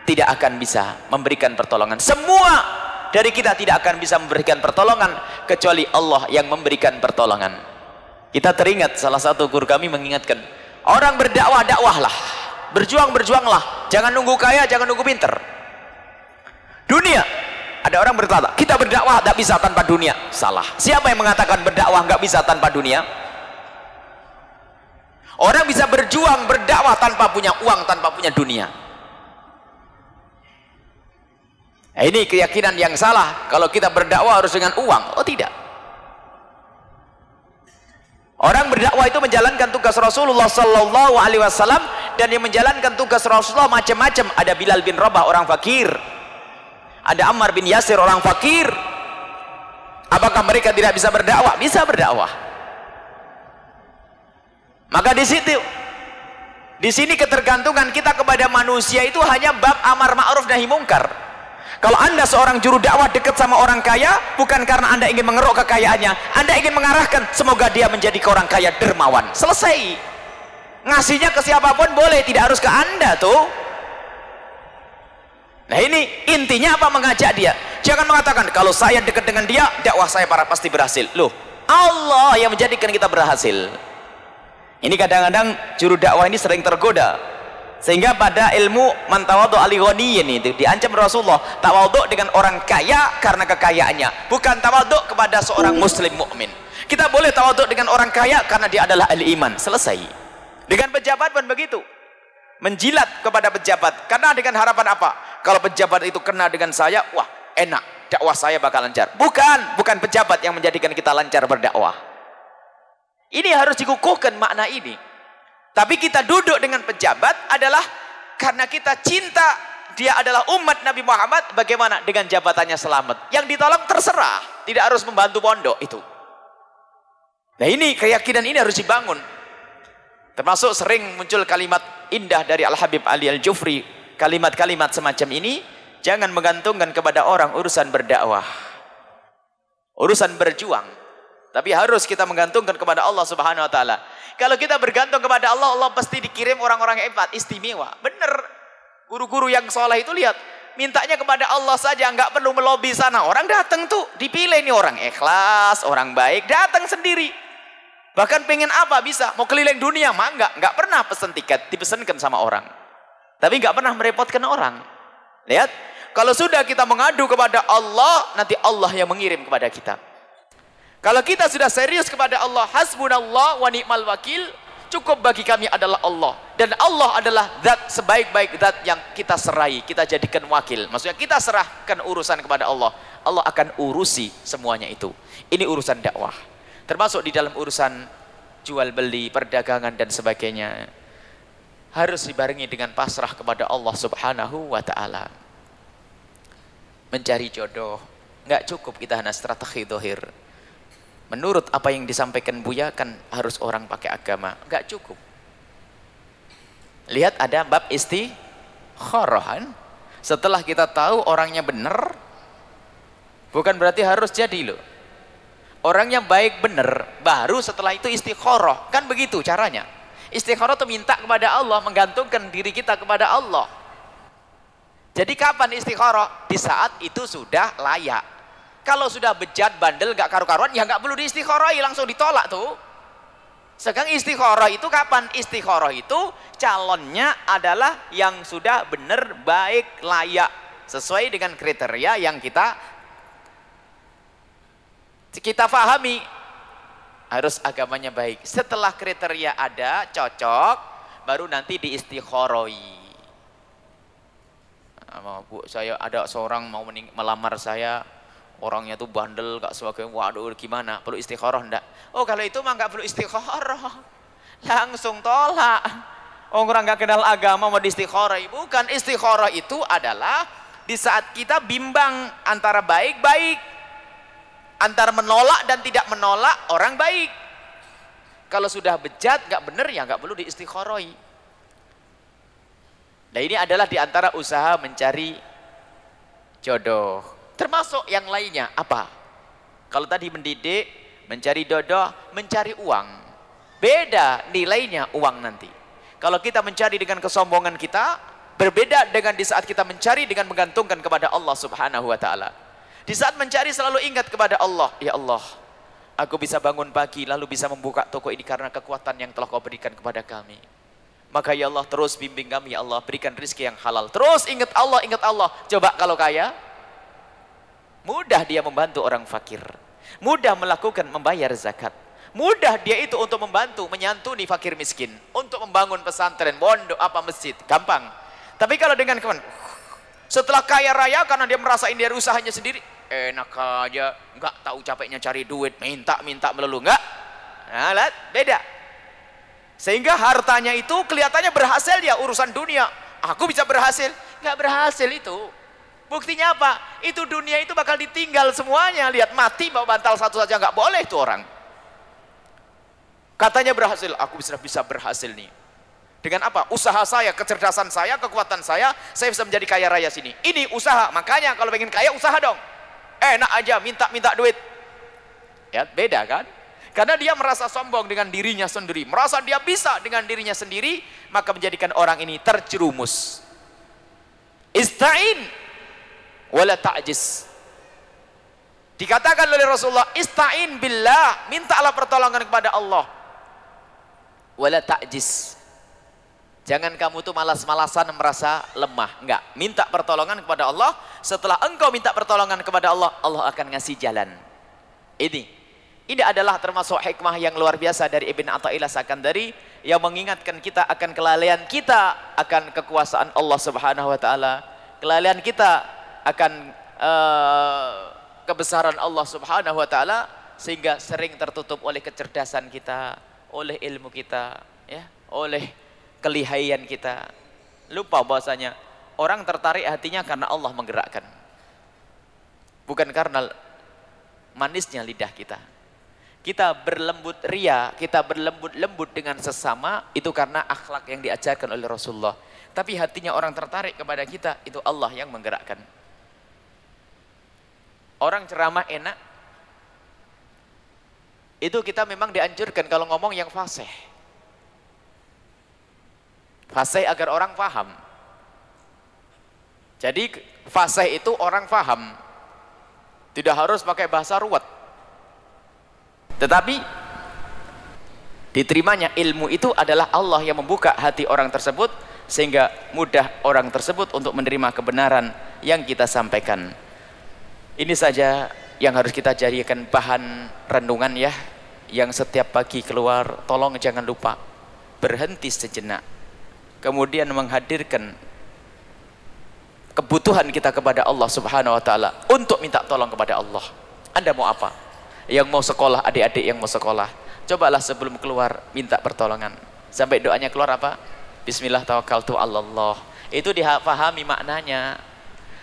tidak akan bisa memberikan pertolongan semua dari kita tidak akan bisa memberikan pertolongan kecuali Allah yang memberikan pertolongan kita teringat salah satu guru kami mengingatkan orang berdakwah dakwahlah berjuang berjuanglah jangan nunggu kaya jangan nunggu pinter dunia Ada orang berkata, kita berdakwah tidak bisa tanpa dunia. Salah. Siapa yang mengatakan berdakwah nggak bisa tanpa dunia? Orang bisa berjuang berdakwah tanpa punya uang, tanpa punya dunia. Nah, ini keyakinan yang salah. Kalau kita berdakwah harus dengan uang. Oh tidak. Orang berdakwah itu menjalankan tugas Rasulullah Sallallahu Alaihi Wasallam dan yang menjalankan tugas Rasulullah macam-macam. Ada Bilal bin Rabah orang fakir, ada Ammar bin Yasir orang fakir. Apakah mereka tidak bisa berdakwah? Bisa berdakwah. Maka di situ di sini ketergantungan kita kepada manusia itu hanya bab amar ma'ruf nahi mungkar. Kalau anda seorang juru dakwah dekat sama orang kaya, bukan karena anda ingin mengeruk kekayaannya, anda ingin mengarahkan semoga dia menjadi orang kaya dermawan. Selesai. Ngasihnya ke siapa pun boleh, tidak harus ke anda tuh. Nah ini intinya apa mengajak dia? Jangan mengatakan kalau saya dekat dengan dia, dakwah saya para pasti berhasil. Loh, Allah yang menjadikan kita berhasil. Ini kadang-kadang juru dakwah ini sering tergoda. Sehingga pada ilmu mantawadu ini itu diancam Rasulullah tawaduk dengan orang kaya karena kekayaannya, bukan tawaduk kepada seorang muslim mukmin. Kita boleh tawaduk dengan orang kaya karena dia adalah ahli iman. Selesai. Dengan pejabat pun begitu. Menjilat kepada pejabat karena dengan harapan apa? Kalau pejabat itu kena dengan saya, wah enak, dakwah saya bakal lancar. Bukan, bukan pejabat yang menjadikan kita lancar berdakwah. Ini harus dikukuhkan makna ini. Tapi kita duduk dengan pejabat adalah karena kita cinta dia adalah umat Nabi Muhammad bagaimana dengan jabatannya selamat. Yang ditolong terserah, tidak harus membantu pondok itu. Nah ini keyakinan ini harus dibangun. Termasuk sering muncul kalimat indah dari Al-Habib Ali Al-Jufri. Kalimat-kalimat semacam ini jangan menggantungkan kepada orang urusan berdakwah. Urusan berjuang. Tapi harus kita menggantungkan kepada Allah Subhanahu wa taala. Kalau kita bergantung kepada Allah, Allah pasti dikirim orang-orang hebat, istimewa. Benar. Guru-guru yang soleh itu lihat, mintanya kepada Allah saja, nggak perlu melobi sana. Orang datang tuh, dipilih ini orang ikhlas, orang baik, datang sendiri. Bahkan pengen apa bisa, mau keliling dunia, mah enggak, enggak pernah pesen tiket, dipesankan sama orang. Tapi enggak pernah merepotkan orang. Lihat, kalau sudah kita mengadu kepada Allah, nanti Allah yang mengirim kepada kita. Kalau kita sudah serius kepada Allah, hasbunallah wa ni'mal wakil, cukup bagi kami adalah Allah. Dan Allah adalah zat sebaik-baik zat yang kita serai, kita jadikan wakil. Maksudnya kita serahkan urusan kepada Allah. Allah akan urusi semuanya itu. Ini urusan dakwah. Termasuk di dalam urusan jual beli, perdagangan dan sebagainya. Harus dibarengi dengan pasrah kepada Allah Subhanahu wa taala. Mencari jodoh, enggak cukup kita hanya strategi dohir menurut apa yang disampaikan Buya kan harus orang pakai agama. Enggak cukup. Lihat ada bab istikharahan setelah kita tahu orangnya benar bukan berarti harus jadi loh. Orang yang baik benar baru setelah itu istikharah kan begitu caranya. Istikharah itu minta kepada Allah menggantungkan diri kita kepada Allah. Jadi kapan istikharah di saat itu sudah layak kalau sudah bejat, bandel, gak karu-karuan, ya gak perlu diistikharoi, langsung ditolak tuh. Sekarang istikharah itu kapan? Istikharah itu calonnya adalah yang sudah benar, baik, layak. Sesuai dengan kriteria yang kita kita fahami. Harus agamanya baik. Setelah kriteria ada, cocok, baru nanti diistikharoi. Bu, saya ada seorang mau melamar saya, orangnya tuh bandel gak sebagai waduh gimana? Perlu istikharah ndak? Oh kalau itu mah gak perlu istikharah. Langsung tolak. Oh, orang gak kenal agama mau istikharah bukan istikharah itu adalah di saat kita bimbang antara baik-baik antara menolak dan tidak menolak orang baik. Kalau sudah bejat gak bener ya gak perlu di istikharah nah ini adalah di antara usaha mencari jodoh Termasuk yang lainnya apa? Kalau tadi mendidik, mencari dodo, mencari uang. Beda nilainya uang nanti. Kalau kita mencari dengan kesombongan kita, berbeda dengan di saat kita mencari dengan menggantungkan kepada Allah Subhanahu wa taala. Di saat mencari selalu ingat kepada Allah, ya Allah, aku bisa bangun pagi lalu bisa membuka toko ini karena kekuatan yang telah kau berikan kepada kami. Maka ya Allah terus bimbing kami ya Allah, berikan rezeki yang halal. Terus ingat Allah, ingat Allah. Coba kalau kaya, Mudah dia membantu orang fakir. Mudah melakukan membayar zakat. Mudah dia itu untuk membantu menyantuni fakir miskin, untuk membangun pesantren, pondok apa masjid, gampang. Tapi kalau dengan kawan setelah kaya raya karena dia merasa ini usahanya sendiri, enak aja, nggak tahu capeknya cari duit, minta-minta melulu, nggak? Nah, beda. Sehingga hartanya itu kelihatannya berhasil dia urusan dunia. Aku bisa berhasil, nggak berhasil itu. Buktinya apa? Itu dunia itu bakal ditinggal semuanya. Lihat mati bawa bantal satu saja nggak boleh itu orang. Katanya berhasil, aku bisa bisa berhasil nih. Dengan apa? Usaha saya, kecerdasan saya, kekuatan saya, saya bisa menjadi kaya raya sini. Ini usaha, makanya kalau pengen kaya usaha dong. Enak aja minta-minta duit. Ya, beda kan? Karena dia merasa sombong dengan dirinya sendiri, merasa dia bisa dengan dirinya sendiri, maka menjadikan orang ini terjerumus. Ista'in wala ta'jiz. Dikatakan oleh Rasulullah, ista'in billah, mintalah pertolongan kepada Allah wala ta'jiz. Jangan kamu tuh malas-malasan merasa lemah. Enggak, minta pertolongan kepada Allah. Setelah engkau minta pertolongan kepada Allah, Allah akan ngasih jalan. Ini. Ini adalah termasuk hikmah yang luar biasa dari Ibn Atta'illah Sakandari yang mengingatkan kita akan kelalaian kita akan kekuasaan Allah Subhanahu wa taala. Kelalaian kita akan uh, kebesaran Allah Subhanahu wa taala sehingga sering tertutup oleh kecerdasan kita, oleh ilmu kita, ya, oleh kelihaian kita. Lupa bahwasanya orang tertarik hatinya karena Allah menggerakkan. Bukan karena manisnya lidah kita. Kita berlembut ria, kita berlembut lembut dengan sesama itu karena akhlak yang diajarkan oleh Rasulullah. Tapi hatinya orang tertarik kepada kita itu Allah yang menggerakkan. Orang ceramah enak, itu kita memang dianjurkan kalau ngomong yang fasih. Fasih agar orang paham. Jadi fasih itu orang paham. Tidak harus pakai bahasa ruwet. Tetapi diterimanya ilmu itu adalah Allah yang membuka hati orang tersebut sehingga mudah orang tersebut untuk menerima kebenaran yang kita sampaikan. Ini saja yang harus kita jadikan bahan renungan ya yang setiap pagi keluar tolong jangan lupa berhenti sejenak. Kemudian menghadirkan kebutuhan kita kepada Allah subhanahu wa ta'ala untuk minta tolong kepada Allah. Anda mau apa? yang mau sekolah, adik-adik yang mau sekolah. Cobalah sebelum keluar minta pertolongan. Sampai doanya keluar apa? Bismillah tawakkaltu Allah. Itu dipahami maknanya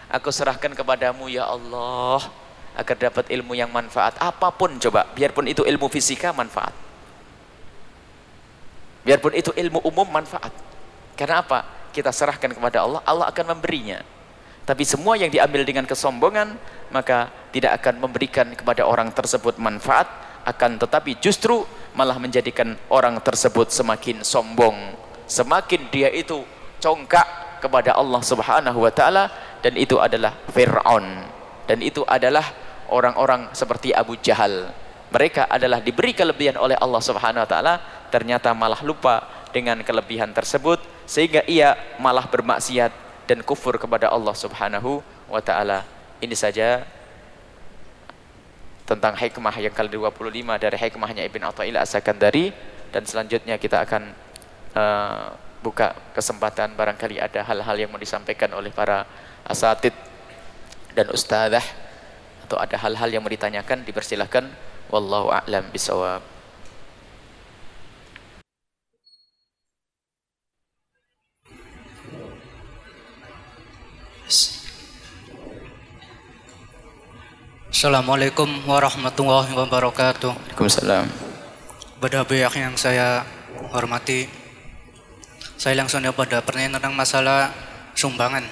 aku serahkan kepadamu ya Allah agar dapat ilmu yang manfaat. Apa pun coba biarpun itu ilmu fisika manfaat. Biarpun itu ilmu umum manfaat. Karena apa? Kita serahkan kepada Allah Allah akan memberinya. Tapi semua yang diambil dengan kesombongan maka tidak akan memberikan kepada orang tersebut manfaat akan tetapi justru malah menjadikan orang tersebut semakin sombong. Semakin dia itu congkak kepada Allah subhanahu wa ta'ala dan itu adalah Fir'aun. Dan itu adalah orang-orang seperti Abu Jahal. Mereka adalah diberi kelebihan oleh Allah subhanahu wa ta'ala ternyata malah lupa dengan kelebihan tersebut sehingga ia malah bermaksiat dan kufur kepada Allah subhanahu wa ta'ala. Ini saja tentang hikmah yang ke-25 dari hikmahnya Ibn Atta'illah As-Sakandari dan selanjutnya kita akan uh, buka kesempatan barangkali ada hal-hal yang mau disampaikan oleh para asatid dan ustadzah atau ada hal-hal yang mau ditanyakan dipersilahkan wallahu a'lam bisawab Assalamualaikum warahmatullahi wabarakatuh. Waalaikumsalam. Pada pihak yang saya hormati, saya langsung pada pertanyaan tentang masalah sumbangan.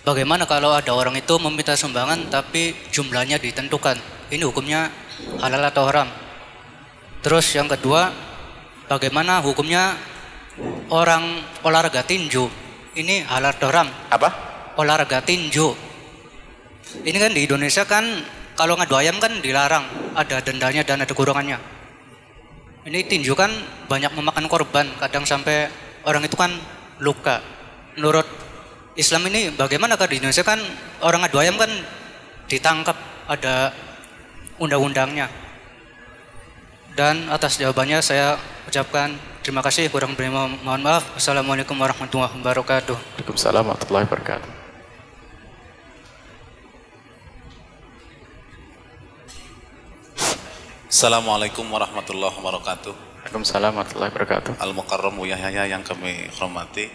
Bagaimana kalau ada orang itu meminta sumbangan tapi jumlahnya ditentukan? Ini hukumnya halal atau haram? Terus yang kedua, bagaimana hukumnya orang olahraga tinju? Ini halal atau haram? Apa? Olahraga tinju. Ini kan di Indonesia kan kalau ngadu ayam kan dilarang, ada dendanya dan ada kurungannya. Ini tinju kan banyak memakan korban, kadang sampai orang itu kan luka. Menurut Islam ini bagaimana kan di Indonesia kan orang adu ayam kan ditangkap ada undang-undangnya. Dan atas jawabannya saya ucapkan terima kasih kurang lebih mohon maaf. Assalamualaikum warahmatullahi wabarakatuh. Waalaikumsalam warahmatullahi wabarakatuh. Assalamualaikum warahmatullahi wabarakatuh. Waalaikumsalam warahmatullahi wabarakatuh. Al-Mukarram Yahya yang kami hormati.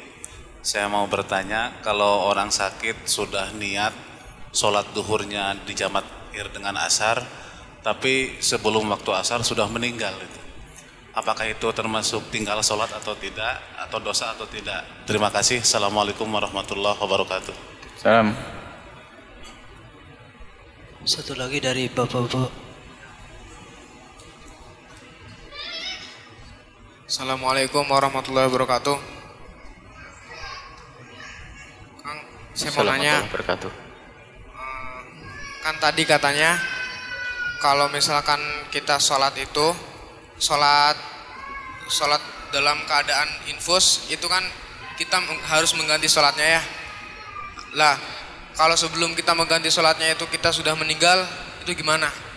Saya mau bertanya, kalau orang sakit sudah niat sholat duhurnya dijamat dengan asar, tapi sebelum waktu asar sudah meninggal itu. Apakah itu termasuk tinggal sholat atau tidak, atau dosa atau tidak? Terima kasih. Assalamualaikum warahmatullahi wabarakatuh. Salam. Satu lagi dari Bapak-bapak. Assalamualaikum warahmatullahi wabarakatuh. Kang, saya mau nanya, wabarakatuh. kan tadi katanya kalau misalkan kita sholat itu sholat sholat dalam keadaan infus itu kan kita harus mengganti sholatnya ya. Lah, kalau sebelum kita mengganti sholatnya itu kita sudah meninggal, itu gimana?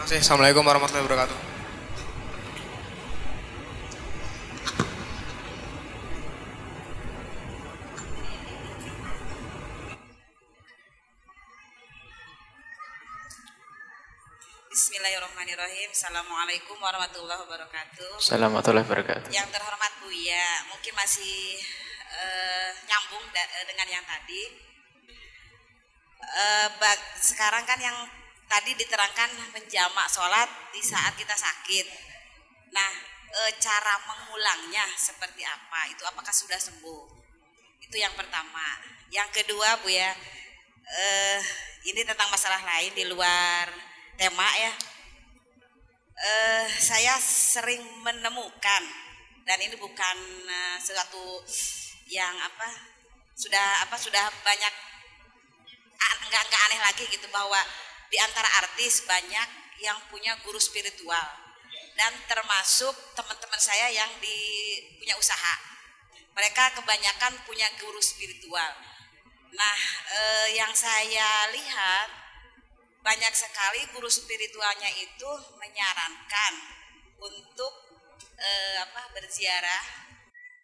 Terima kasih. Assalamualaikum warahmatullahi wabarakatuh. Bismillahirrahmanirrahim. Assalamualaikum warahmatullahi wabarakatuh. Assalamualaikum warahmatullahi wabarakatuh. Yang terhormat Buya, mungkin masih eh, nyambung da- eh, dengan yang tadi. Eh, bag- sekarang kan yang tadi diterangkan menjamak sholat di saat kita sakit. Nah, eh, cara mengulangnya seperti apa? Itu apakah sudah sembuh? Itu yang pertama. Yang kedua, Bu ya, eh, ini tentang masalah lain di luar tema ya. Eh, saya sering menemukan dan ini bukan eh, sesuatu yang apa sudah apa sudah banyak nggak nggak aneh lagi gitu bahwa di antara artis banyak yang punya guru spiritual. Dan termasuk teman-teman saya yang di punya usaha. Mereka kebanyakan punya guru spiritual. Nah eh, yang saya lihat banyak sekali guru spiritualnya itu menyarankan untuk eh, apa berziarah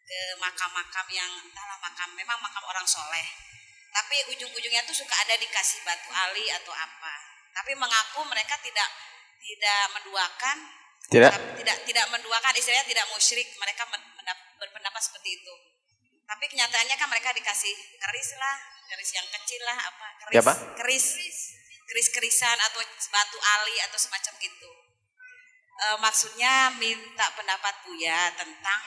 ke makam-makam yang entahlah makam memang makam orang soleh. Tapi ujung-ujungnya tuh suka ada dikasih batu ali atau apa tapi mengaku mereka tidak tidak menduakan Tidak? tidak tidak menduakan istilahnya tidak musyrik mereka berpendapat seperti itu tapi kenyataannya kan mereka dikasih keris lah keris yang kecil lah apa keris Siapa? keris keris-kerisan atau batu ali atau semacam gitu Eh, maksudnya minta pendapat Buya tentang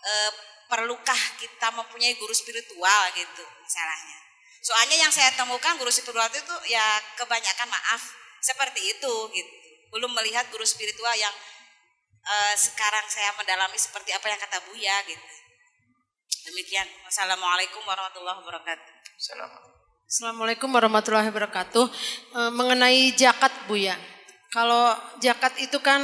eh, perlukah kita mempunyai guru spiritual gitu masalahnya. Soalnya yang saya temukan guru spiritual itu ya kebanyakan maaf seperti itu gitu. Belum melihat guru spiritual yang eh, sekarang saya mendalami seperti apa yang kata Buya gitu. Demikian. Wassalamualaikum warahmatullahi wabarakatuh. Assalamualaikum warahmatullahi wabarakatuh. E, mengenai jakat Bu ya, kalau jakat itu kan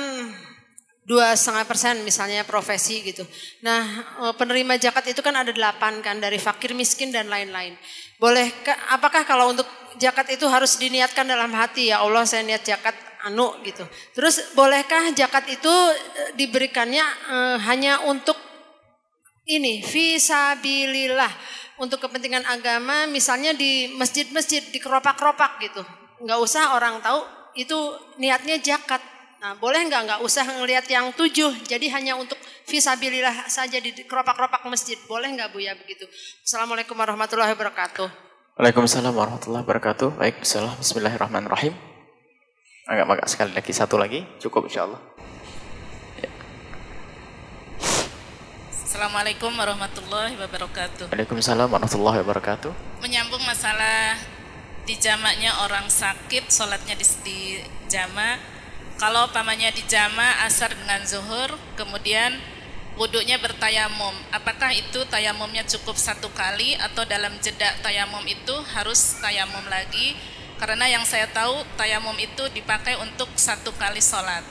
dua setengah persen misalnya profesi gitu. Nah e, penerima jakat itu kan ada delapan kan dari fakir miskin dan lain-lain. Boleh apakah kalau untuk jakat itu harus diniatkan dalam hati ya Allah saya niat jakat anu gitu. Terus bolehkah jakat itu e, diberikannya e, hanya untuk ini visabilillah untuk kepentingan agama misalnya di masjid-masjid di keropak-keropak gitu nggak usah orang tahu itu niatnya jakat nah boleh nggak nggak usah ngelihat yang tujuh jadi hanya untuk visabilillah saja di keropak-keropak masjid boleh nggak bu ya begitu assalamualaikum warahmatullahi wabarakatuh Waalaikumsalam warahmatullahi wabarakatuh. Baik, bismillah- bismillahirrahmanirrahim. Agak-agak sekali lagi, satu lagi, cukup insya Allah. Assalamualaikum warahmatullahi wabarakatuh. Waalaikumsalam warahmatullahi wabarakatuh. Menyambung masalah di jamaknya orang sakit, sholatnya di, di jamak. Kalau pamannya di jamak, asar dengan zuhur, kemudian wudhunya bertayamum. Apakah itu tayamumnya cukup satu kali atau dalam jeda tayamum itu harus tayamum lagi? Karena yang saya tahu tayamum itu dipakai untuk satu kali sholat.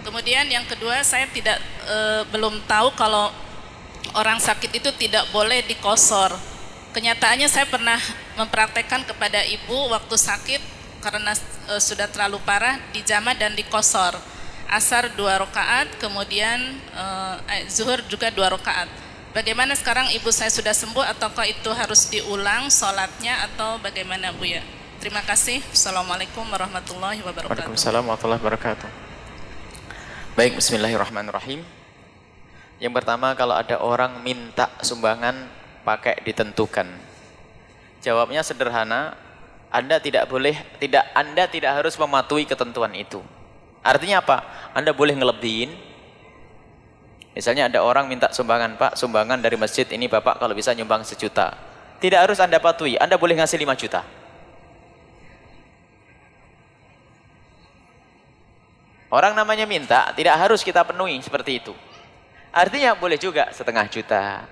Kemudian yang kedua saya tidak e, belum tahu kalau orang sakit itu tidak boleh dikosor. kenyataannya saya pernah mempraktekkan kepada ibu waktu sakit karena e, sudah terlalu parah di jama dan di kosor. Asar dua rakaat, kemudian e, eh, zuhur juga dua rakaat. Bagaimana sekarang ibu saya sudah sembuh ataukah itu harus diulang sholatnya atau bagaimana Bu ya? Terima kasih. Assalamualaikum warahmatullahi wabarakatuh. Waalaikumsalam warahmatullahi wabarakatuh. Baik, bismillahirrahmanirrahim. Yang pertama kalau ada orang minta sumbangan pakai ditentukan. Jawabnya sederhana, Anda tidak boleh tidak Anda tidak harus mematuhi ketentuan itu. Artinya apa? Anda boleh ngelebihin, Misalnya ada orang minta sumbangan, Pak, sumbangan dari masjid ini Bapak kalau bisa nyumbang sejuta. Tidak harus Anda patuhi, Anda boleh ngasih lima juta. Orang namanya minta, tidak harus kita penuhi seperti itu. Artinya boleh juga setengah juta.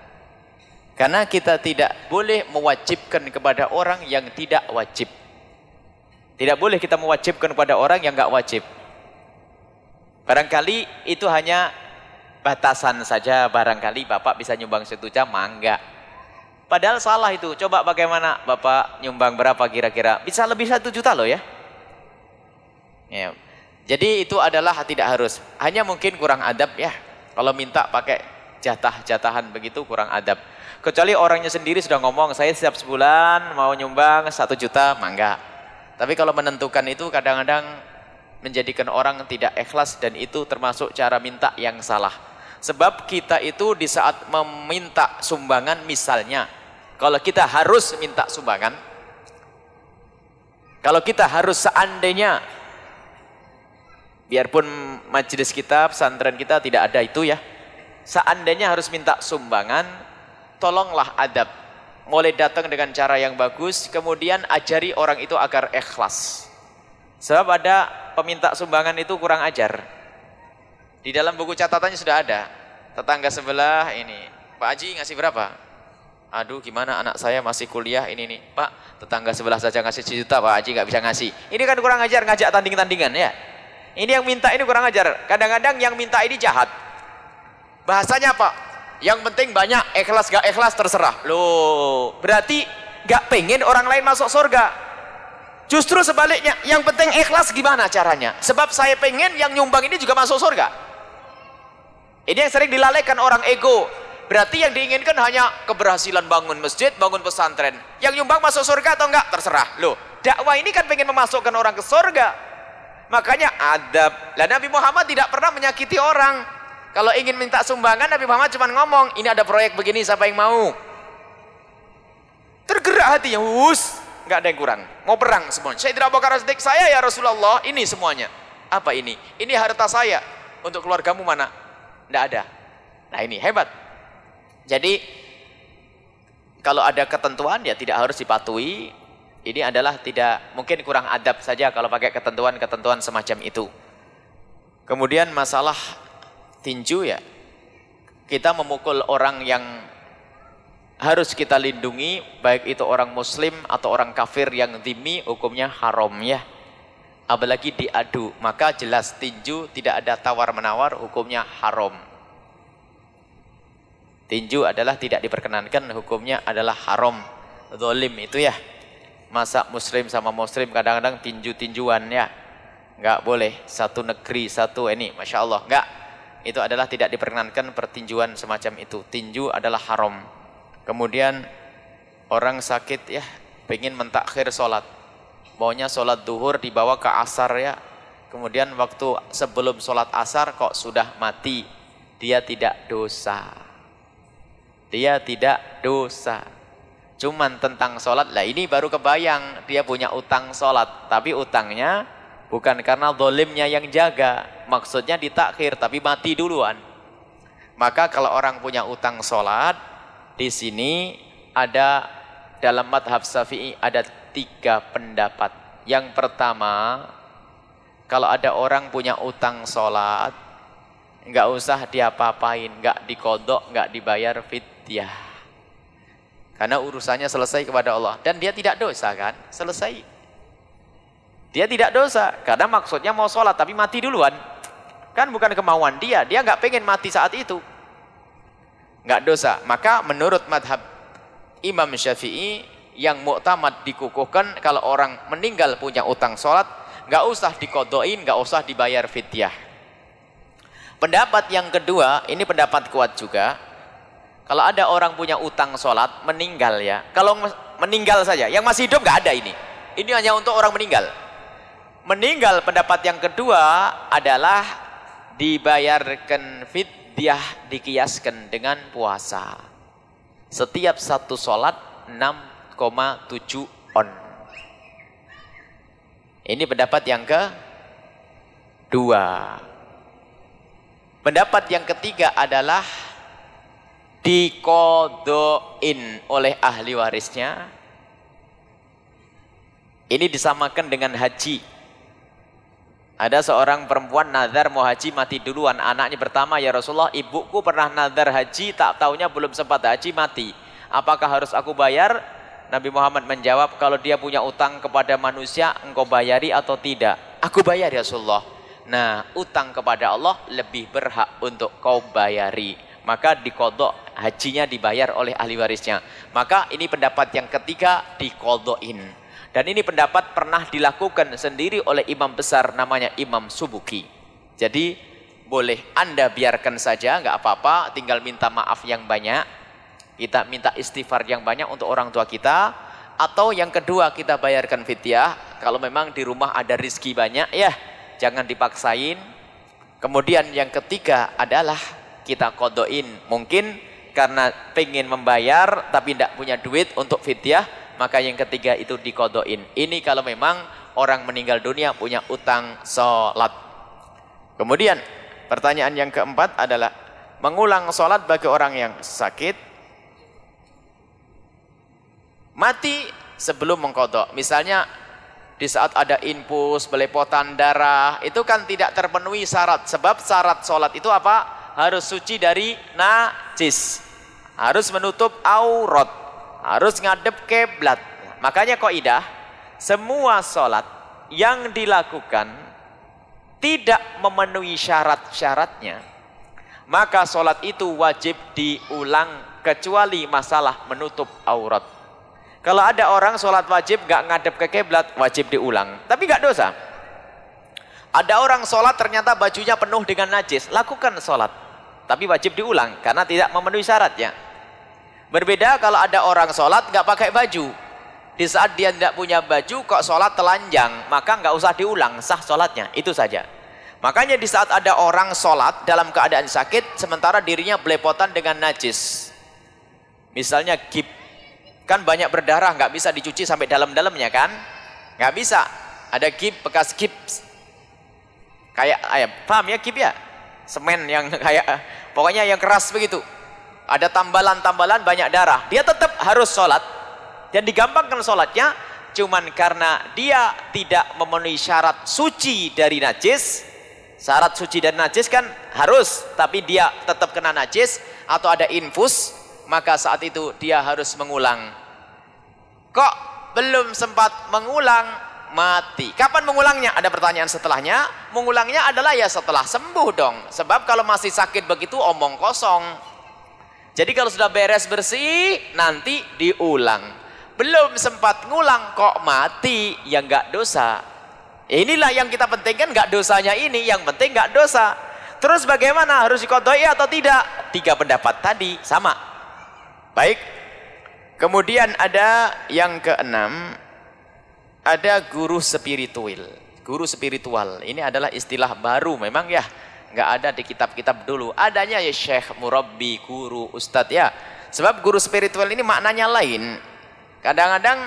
Karena kita tidak boleh mewajibkan kepada orang yang tidak wajib. Tidak boleh kita mewajibkan kepada orang yang enggak wajib. Barangkali itu hanya batasan saja barangkali Bapak bisa nyumbang satu jam, mangga. Padahal salah itu. Coba bagaimana Bapak nyumbang berapa kira-kira? Bisa lebih satu juta loh ya. ya. Jadi itu adalah tidak harus. Hanya mungkin kurang adab ya. Kalau minta pakai jatah-jatahan begitu kurang adab. Kecuali orangnya sendiri sudah ngomong, saya setiap sebulan mau nyumbang satu juta, mangga. Tapi kalau menentukan itu kadang-kadang menjadikan orang tidak ikhlas dan itu termasuk cara minta yang salah. Sebab kita itu di saat meminta sumbangan misalnya, kalau kita harus minta sumbangan, kalau kita harus seandainya, biarpun majelis kita, pesantren kita tidak ada itu ya, seandainya harus minta sumbangan, tolonglah adab. Mulai datang dengan cara yang bagus, kemudian ajari orang itu agar ikhlas. Sebab ada peminta sumbangan itu kurang ajar. Di dalam buku catatannya sudah ada. Tetangga sebelah ini, Pak Haji ngasih berapa? Aduh gimana anak saya masih kuliah ini nih. Pak, tetangga sebelah saja ngasih juta, Pak Haji nggak bisa ngasih. Ini kan kurang ajar ngajak tanding-tandingan ya. Ini yang minta ini kurang ajar. Kadang-kadang yang minta ini jahat. Bahasanya apa? Yang penting banyak, ikhlas gak ikhlas terserah. Loh, berarti gak pengen orang lain masuk surga. Justru sebaliknya, yang penting ikhlas gimana caranya? Sebab saya pengen yang nyumbang ini juga masuk surga. Ini yang sering dilalaikan orang ego. Berarti yang diinginkan hanya keberhasilan bangun masjid, bangun pesantren. Yang nyumbang masuk surga atau enggak? Terserah. Loh, dakwah ini kan pengen memasukkan orang ke surga. Makanya adab. Lah Nabi Muhammad tidak pernah menyakiti orang. Kalau ingin minta sumbangan, Nabi Muhammad cuma ngomong, ini ada proyek begini, siapa yang mau? Tergerak hatinya, hus, nggak ada yang kurang. Mau perang semuanya. Saya tidak bakar saya ya Rasulullah, ini semuanya. Apa ini? Ini harta saya. Untuk keluargamu mana? Tidak ada. Nah ini hebat. Jadi kalau ada ketentuan ya tidak harus dipatuhi. Ini adalah tidak mungkin kurang adab saja kalau pakai ketentuan-ketentuan semacam itu. Kemudian masalah tinju ya. Kita memukul orang yang harus kita lindungi baik itu orang muslim atau orang kafir yang dimi hukumnya haram ya. Apalagi diadu maka jelas tinju tidak ada tawar menawar hukumnya haram. Tinju adalah tidak diperkenankan hukumnya adalah haram. Zolim itu ya. Masa muslim sama muslim kadang-kadang tinju-tinjuan ya. Nggak boleh satu negeri satu ini masya Allah. Nggak itu adalah tidak diperkenankan pertinjuan semacam itu. Tinju adalah haram. Kemudian orang sakit ya pengen mentakhir sholat. Maunya sholat duhur dibawa ke asar ya. Kemudian waktu sebelum sholat asar kok sudah mati. Dia tidak dosa. Dia tidak dosa. Cuman tentang sholat lah ini baru kebayang. Dia punya utang sholat. Tapi utangnya bukan karena dolimnya yang jaga maksudnya ditakhir tapi mati duluan maka kalau orang punya utang sholat di sini ada dalam madhab syafi'i ada tiga pendapat. Yang pertama, kalau ada orang punya utang sholat, nggak usah diapa-apain, nggak dikodok, nggak dibayar fidyah. Karena urusannya selesai kepada Allah. Dan dia tidak dosa kan? Selesai. Dia tidak dosa. Karena maksudnya mau sholat tapi mati duluan. Kan bukan kemauan dia. Dia nggak pengen mati saat itu. Nggak dosa. Maka menurut madhab Imam Syafi'i yang muktamad dikukuhkan kalau orang meninggal punya utang sholat nggak usah dikodoin, nggak usah dibayar fidyah. Pendapat yang kedua, ini pendapat kuat juga. Kalau ada orang punya utang sholat, meninggal ya. Kalau meninggal saja, yang masih hidup nggak ada ini. Ini hanya untuk orang meninggal. Meninggal pendapat yang kedua adalah dibayarkan fidyah dikiaskan dengan puasa. Setiap satu sholat 6,7 on. Ini pendapat yang ke dua. Pendapat yang ketiga adalah dikodoin oleh ahli warisnya. Ini disamakan dengan haji. Ada seorang perempuan nazar mau haji mati duluan. Anaknya pertama ya Rasulullah ibuku pernah nazar haji tak taunya belum sempat haji mati. Apakah harus aku bayar? Nabi Muhammad menjawab kalau dia punya utang kepada manusia engkau bayari atau tidak. Aku bayar ya Rasulullah. Nah, utang kepada Allah lebih berhak untuk kau bayari. Maka dikodok hajinya dibayar oleh ahli warisnya. Maka ini pendapat yang ketiga dikodokin. Dan ini pendapat pernah dilakukan sendiri oleh imam besar namanya Imam Subuki. Jadi boleh anda biarkan saja, nggak apa-apa, tinggal minta maaf yang banyak. Kita minta istighfar yang banyak untuk orang tua kita. Atau yang kedua kita bayarkan fitiah. Kalau memang di rumah ada rizki banyak ya jangan dipaksain. Kemudian yang ketiga adalah kita kodoin. Mungkin karena pengen membayar tapi tidak punya duit untuk fitiah, maka yang ketiga itu dikodoin. Ini kalau memang orang meninggal dunia punya utang sholat. Kemudian pertanyaan yang keempat adalah mengulang sholat bagi orang yang sakit mati sebelum mengkodok. Misalnya di saat ada infus, belepotan darah, itu kan tidak terpenuhi syarat. Sebab syarat sholat itu apa? Harus suci dari najis. Harus menutup aurat. Harus ngadep keblat. Makanya idah, semua sholat yang dilakukan tidak memenuhi syarat-syaratnya, maka sholat itu wajib diulang kecuali masalah menutup aurat. Kalau ada orang sholat wajib gak ngadep ke kiblat wajib diulang. Tapi gak dosa. Ada orang sholat ternyata bajunya penuh dengan najis. Lakukan sholat. Tapi wajib diulang karena tidak memenuhi syaratnya. Berbeda kalau ada orang sholat gak pakai baju. Di saat dia tidak punya baju kok sholat telanjang. Maka gak usah diulang sah sholatnya. Itu saja. Makanya di saat ada orang sholat dalam keadaan sakit. Sementara dirinya belepotan dengan najis. Misalnya gip kan banyak berdarah nggak bisa dicuci sampai dalam-dalamnya kan nggak bisa ada kip bekas kip kayak ayam paham ya kip ya semen yang kayak pokoknya yang keras begitu ada tambalan-tambalan banyak darah. Dia tetap harus sholat. Dan digampangkan sholatnya cuman karena dia tidak memenuhi syarat suci dari najis. Syarat suci dan najis kan harus tapi dia tetap kena najis atau ada infus maka saat itu dia harus mengulang. Kok belum sempat mengulang? Mati. Kapan mengulangnya? Ada pertanyaan setelahnya. Mengulangnya adalah ya setelah sembuh dong. Sebab kalau masih sakit begitu omong kosong jadi kalau sudah beres bersih nanti diulang. Belum sempat ngulang kok mati? Ya nggak dosa. Inilah yang kita pentingkan nggak dosanya ini. Yang penting nggak dosa. Terus bagaimana? Harus dikodoi atau tidak? Tiga pendapat tadi sama. Baik. Kemudian ada yang keenam, ada guru spiritual. Guru spiritual. Ini adalah istilah baru memang ya, nggak ada di kitab-kitab dulu. Adanya ya syekh, murabbi, guru, ustadz ya. Sebab guru spiritual ini maknanya lain. Kadang-kadang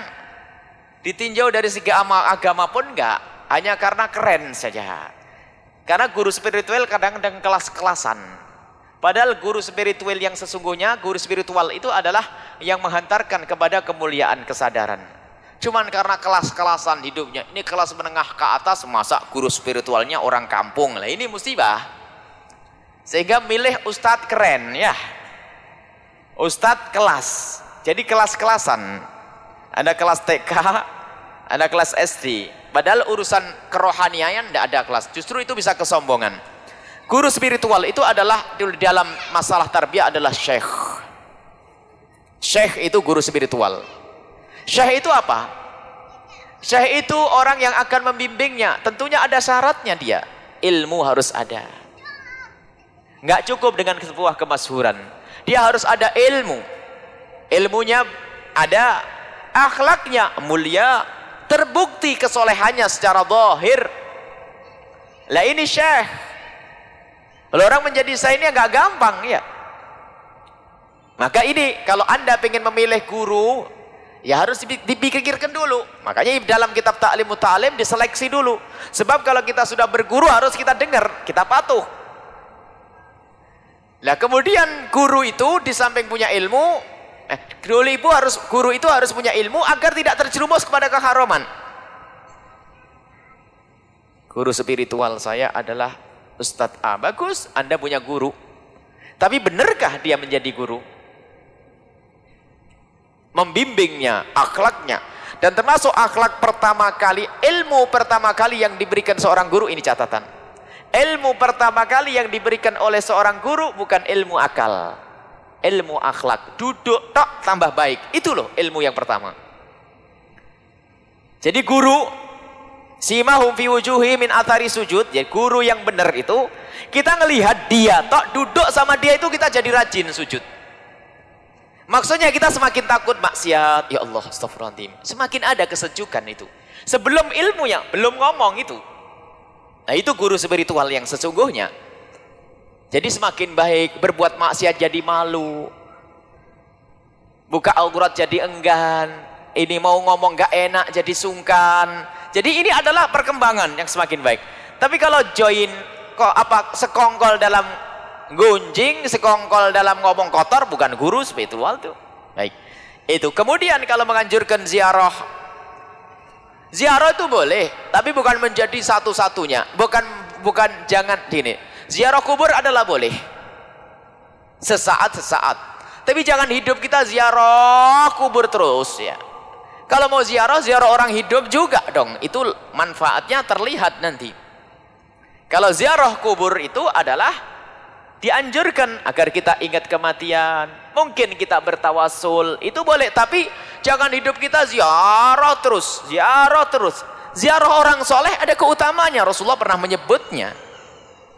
ditinjau dari segi agama pun enggak, hanya karena keren saja. Karena guru spiritual kadang-kadang kelas-kelasan. Padahal guru spiritual yang sesungguhnya, guru spiritual itu adalah yang menghantarkan kepada kemuliaan kesadaran. Cuman karena kelas-kelasan hidupnya, ini kelas menengah ke atas, masa guru spiritualnya orang kampung. Lah ini musibah. Sehingga milih ustadz keren ya. Ustadz kelas. Jadi kelas-kelasan. Ada kelas TK, ada kelas SD. Padahal urusan kerohanian tidak ada kelas. Justru itu bisa kesombongan. Guru spiritual itu adalah di dalam masalah tarbiyah adalah syekh. Syekh itu guru spiritual. Syekh itu apa? Syekh itu orang yang akan membimbingnya. Tentunya ada syaratnya dia. Ilmu harus ada. Nggak cukup dengan sebuah kemasyhuran. Dia harus ada ilmu. Ilmunya ada, akhlaknya mulia, terbukti kesolehannya secara zahir. Lah ini syekh. Kalau orang menjadi saya ini nggak gampang ya. Maka ini kalau anda ingin memilih guru, ya harus dipikirkan dulu. Makanya dalam kitab Ta'lim Ta'lim diseleksi dulu. Sebab kalau kita sudah berguru harus kita dengar, kita patuh. Nah kemudian guru itu di samping punya ilmu, eh, guru ibu harus guru itu harus punya ilmu agar tidak terjerumus kepada keharaman. Guru spiritual saya adalah Ustadz A. Bagus, Anda punya guru. Tapi benarkah dia menjadi guru? Membimbingnya, akhlaknya. Dan termasuk akhlak pertama kali, ilmu pertama kali yang diberikan seorang guru, ini catatan. Ilmu pertama kali yang diberikan oleh seorang guru bukan ilmu akal. Ilmu akhlak. Duduk, tok, tambah baik. Itu loh ilmu yang pertama. Jadi guru, simahum fi wujuhi min athari sujud, jadi guru yang benar itu, kita ngelihat dia, tok duduk sama dia itu kita jadi rajin sujud. Maksudnya kita semakin takut maksiat. Ya Allah, astagfirullahaladzim. Semakin ada kesejukan itu. Sebelum ilmunya, belum ngomong itu. Nah itu guru spiritual yang sesungguhnya. Jadi semakin baik, berbuat maksiat jadi malu. Buka Al-Quran jadi enggan. Ini mau ngomong gak enak jadi sungkan. Jadi ini adalah perkembangan yang semakin baik. Tapi kalau join kok apa sekongkol dalam gunjing sekongkol dalam ngomong kotor bukan guru spiritual tuh. Baik. Itu. Kemudian kalau menganjurkan ziarah. Ziarah itu boleh tapi bukan menjadi satu-satunya. Bukan bukan jangan gini ziarah kubur adalah boleh. Sesaat sesaat tapi jangan hidup kita ziarah kubur terus ya. Kalau mau ziarah ziarah orang hidup juga dong. Itu manfaatnya terlihat nanti. Kalau ziarah kubur itu adalah dianjurkan agar kita ingat kematian. Mungkin kita bertawasul itu boleh. Tapi jangan hidup kita ziarah terus ziarah terus. Ziarah orang soleh ada keutamanya. Rasulullah pernah menyebutnya.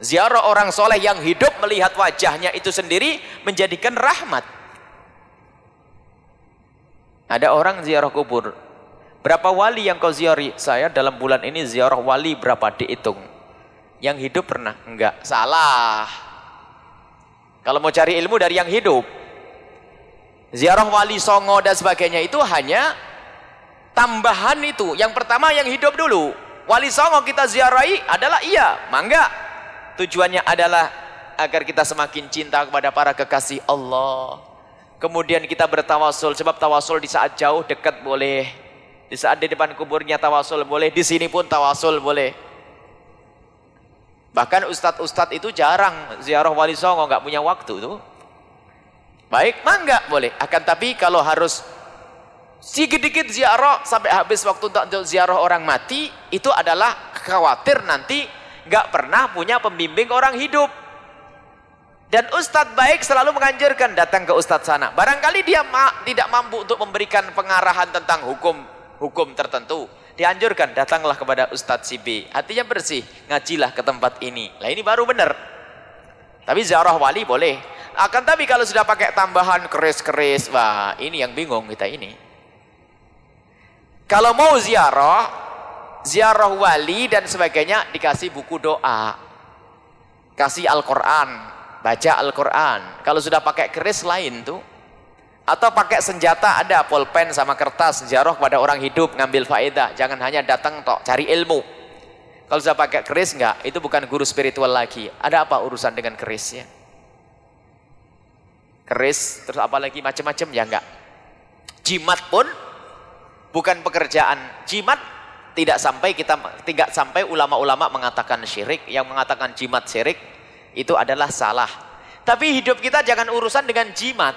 Ziarah orang soleh yang hidup melihat wajahnya itu sendiri menjadikan rahmat. Ada orang ziarah kubur. Berapa wali yang kau ziari saya dalam bulan ini ziarah wali berapa dihitung? Yang hidup pernah? Enggak. Salah kalau mau cari ilmu dari yang hidup. Ziarah wali songo dan sebagainya itu hanya tambahan itu. Yang pertama yang hidup dulu. Wali songo kita ziarahi adalah iya, mangga. Tujuannya adalah agar kita semakin cinta kepada para kekasih Allah. Kemudian kita bertawasul sebab tawasul di saat jauh dekat boleh. Di saat di depan kuburnya tawasul boleh, di sini pun tawasul boleh. Bahkan ustadz-ustadz itu jarang ziarah wali songo, nggak punya waktu tuh. Baik, mangga boleh. Akan tapi kalau harus sedikit-sedikit ziarah sampai habis waktu untuk ziarah orang mati, itu adalah khawatir nanti nggak pernah punya pembimbing orang hidup. Dan ustadz baik selalu menganjurkan datang ke ustadz sana. Barangkali dia ma tidak mampu untuk memberikan pengarahan tentang hukum hukum tertentu dianjurkan datanglah kepada Ustadz B. Hatinya bersih ngajilah ke tempat ini. Lah ini baru benar tapi ziarah wali boleh. Akan tapi kalau sudah pakai tambahan keris-keris wah ini yang bingung kita ini. Kalau mau ziarah ziarah wali dan sebagainya dikasih buku doa. Kasih Al-Quran baca Al-Quran. Kalau sudah pakai keris lain tuh atau pakai senjata ada pulpen sama kertas ziarah kepada orang hidup ngambil faedah. Jangan hanya datang tok cari ilmu. Kalau sudah pakai keris enggak itu bukan guru spiritual lagi. Ada apa urusan dengan keris ya keris terus apa lagi? Macam-macam ya enggak? Jimat pun bukan pekerjaan. Jimat tidak sampai kita tidak sampai ulama-ulama mengatakan syirik. Yang mengatakan jimat syirik itu adalah salah. Tapi hidup kita jangan urusan dengan jimat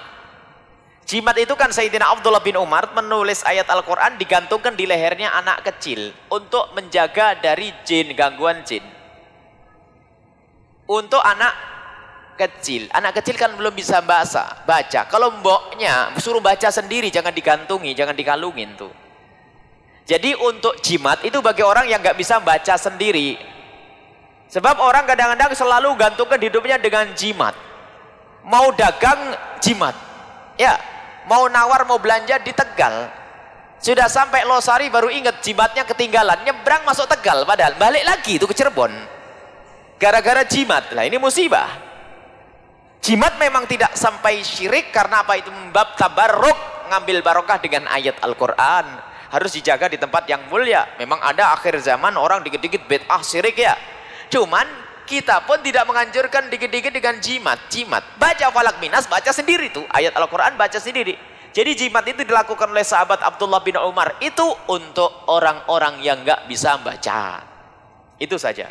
Jimat itu kan Sayyidina Abdullah bin Umar menulis ayat Al-Quran digantungkan di lehernya anak kecil untuk menjaga dari jin, gangguan jin. Untuk anak kecil. Anak kecil kan belum bisa bahasa, baca. Kalau mboknya suruh baca sendiri, jangan digantungi, jangan dikalungin tuh. Jadi untuk jimat itu bagi orang yang nggak bisa baca sendiri. Sebab orang kadang-kadang selalu gantungkan hidupnya dengan jimat. Mau dagang jimat. Ya, mau nawar mau belanja di Tegal. Sudah sampai Losari baru ingat jimatnya ketinggalan, nyebrang masuk Tegal padahal balik lagi itu ke Cirebon. Gara-gara jimat. Lah ini musibah. Jimat memang tidak sampai syirik karena apa itu membab tabarruk, ngambil barokah dengan ayat Al-Qur'an harus dijaga di tempat yang mulia. Memang ada akhir zaman orang dikit-dikit bid'ah syirik ya. Cuman kita pun tidak menganjurkan dikit-dikit dengan jimat. Jimat. Baca falak minas, baca sendiri tuh. Ayat Al-Quran baca sendiri. Jadi jimat itu dilakukan oleh sahabat Abdullah bin Umar. Itu untuk orang-orang yang nggak bisa baca. Itu saja.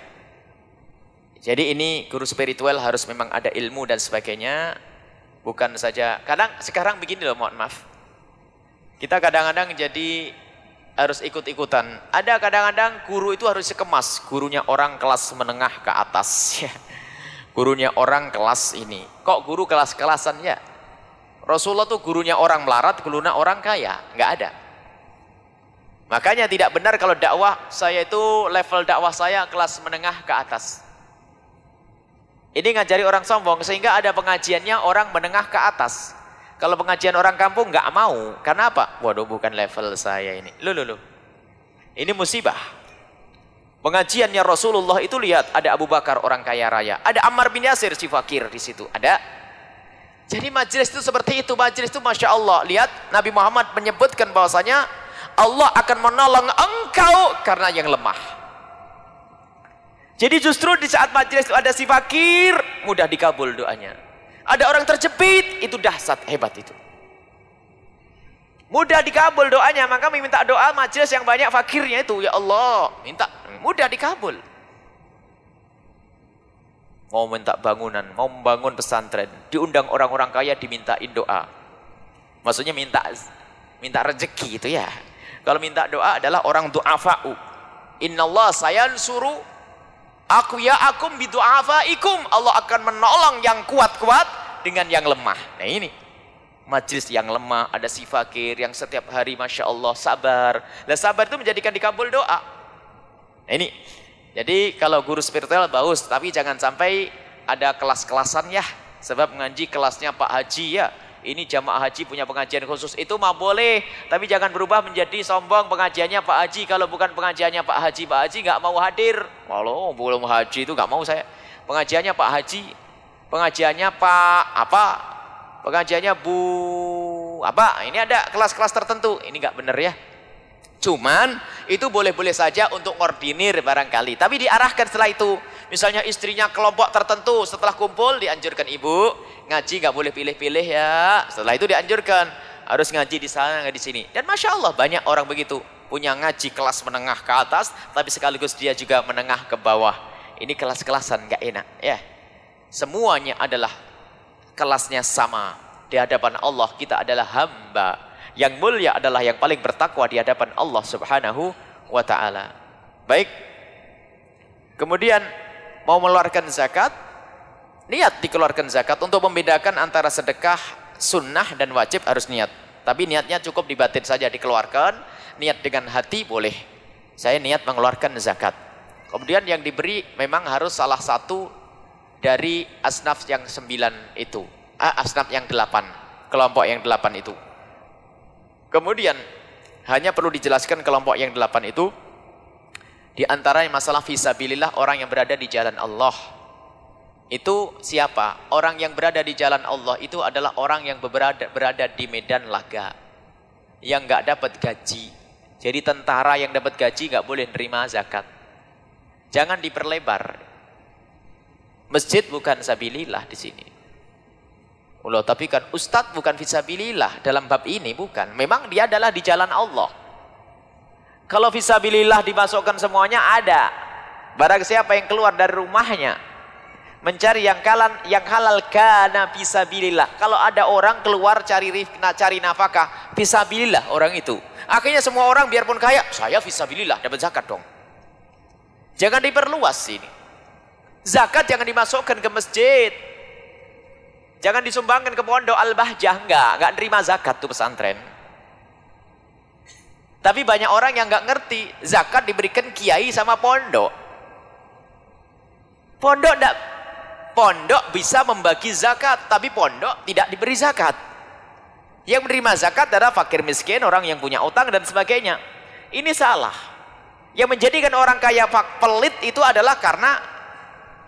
Jadi ini guru spiritual harus memang ada ilmu dan sebagainya. Bukan saja. Kadang sekarang begini loh mohon maaf. Kita kadang-kadang jadi harus ikut-ikutan. Ada kadang-kadang guru itu harus dikemas, gurunya orang kelas menengah ke atas. gurunya orang kelas ini. Kok guru kelas-kelasan ya? Rasulullah tuh gurunya orang melarat, gurunya orang kaya. Enggak ada. Makanya tidak benar kalau dakwah saya itu level dakwah saya kelas menengah ke atas. Ini ngajari orang sombong sehingga ada pengajiannya orang menengah ke atas. Kalau pengajian orang kampung nggak mau. Karena apa? Waduh bukan level saya ini. Loh, loh, loh. Ini musibah. Pengajiannya Rasulullah itu lihat ada Abu Bakar orang kaya raya, ada Ammar bin Yasir si fakir di situ, ada. Jadi majelis itu seperti itu, majelis itu masya Allah. Lihat Nabi Muhammad menyebutkan bahwasanya Allah akan menolong engkau karena yang lemah. Jadi justru di saat majelis itu ada si fakir, mudah dikabul doanya. Ada orang terjepit, itu dahsyat, hebat itu. Mudah dikabul doanya, maka minta doa majelis yang banyak fakirnya itu, ya Allah, minta mudah dikabul. Mau minta bangunan, mau membangun pesantren, diundang orang-orang kaya dimintain doa. Maksudnya minta minta rezeki itu ya. Kalau minta doa adalah orang du'afa'u. Innallah suruh Aku ya akum bidu'afaikum. Allah akan menolong yang kuat-kuat dengan yang lemah. Nah ini. Majlis yang lemah, ada si fakir yang setiap hari Masya Allah sabar. Dan sabar itu menjadikan dikabul doa. Nah ini. Jadi kalau guru spiritual bagus, tapi jangan sampai ada kelas-kelasan ya. Sebab mengaji kelasnya Pak Haji ya ini jamaah haji punya pengajian khusus. Itu mah boleh tapi jangan berubah menjadi sombong pengajiannya Pak Haji. Kalau bukan pengajiannya Pak Haji Pak Haji nggak mau hadir. Walau belum haji itu nggak mau saya. Pengajiannya Pak Haji pengajiannya Pak apa? Pengajiannya Bu apa? Ini ada kelas-kelas tertentu. Ini nggak bener ya cuman itu boleh-boleh saja untuk ngordinir barangkali tapi diarahkan setelah itu misalnya istrinya kelompok tertentu setelah kumpul dianjurkan ibu ngaji nggak boleh pilih-pilih ya. Setelah itu dianjurkan harus ngaji di sana, nggak di sini. Dan masya Allah banyak orang begitu punya ngaji kelas menengah ke atas, tapi sekaligus dia juga menengah ke bawah. Ini kelas-kelasan nggak enak ya. Semuanya adalah kelasnya sama di hadapan Allah. Kita adalah hamba. Yang mulia adalah yang paling bertakwa di hadapan Allah Subhanahu wa taala. Baik. Kemudian mau mengeluarkan zakat, niat dikeluarkan zakat untuk membedakan antara sedekah sunnah dan wajib harus niat. Tapi niatnya cukup dibatin saja dikeluarkan. Niat dengan hati boleh. Saya niat mengeluarkan zakat. Kemudian yang diberi memang harus salah satu dari asnaf yang sembilan itu. Ah, asnaf yang delapan. Kelompok yang delapan itu kemudian hanya perlu dijelaskan kelompok yang delapan itu di antara masalah visabilillah orang yang berada di jalan Allah itu siapa? Orang yang berada di jalan Allah itu adalah orang yang berada, berada di medan laga. Yang nggak dapat gaji. Jadi tentara yang dapat gaji nggak boleh nerima zakat. Jangan diperlebar. Masjid bukan sabilillah di sini. Allah, tapi kan ustadz bukan fisabilillah dalam bab ini bukan. Memang dia adalah di jalan Allah. Kalau fisabilillah dimasukkan semuanya ada. Barang siapa yang keluar dari rumahnya mencari yang kalan yang halal kana fisabilillah. Kalau ada orang keluar cari cari nafkah fisabilillah orang itu. Akhirnya semua orang biarpun kaya, saya fisabilillah dapat zakat dong. Jangan diperluas ini. Zakat jangan dimasukkan ke masjid. Jangan disumbangkan ke pondok Al-Bahjah. Enggak, enggak nerima zakat tuh pesantren. Tapi banyak orang yang enggak ngerti. Zakat diberikan kiai sama pondok. Pondok enggak, pondok bisa membagi zakat. Tapi pondok tidak diberi zakat. Yang menerima zakat adalah fakir miskin, orang yang punya utang dan sebagainya. Ini salah. Yang menjadikan orang kaya pelit itu adalah karena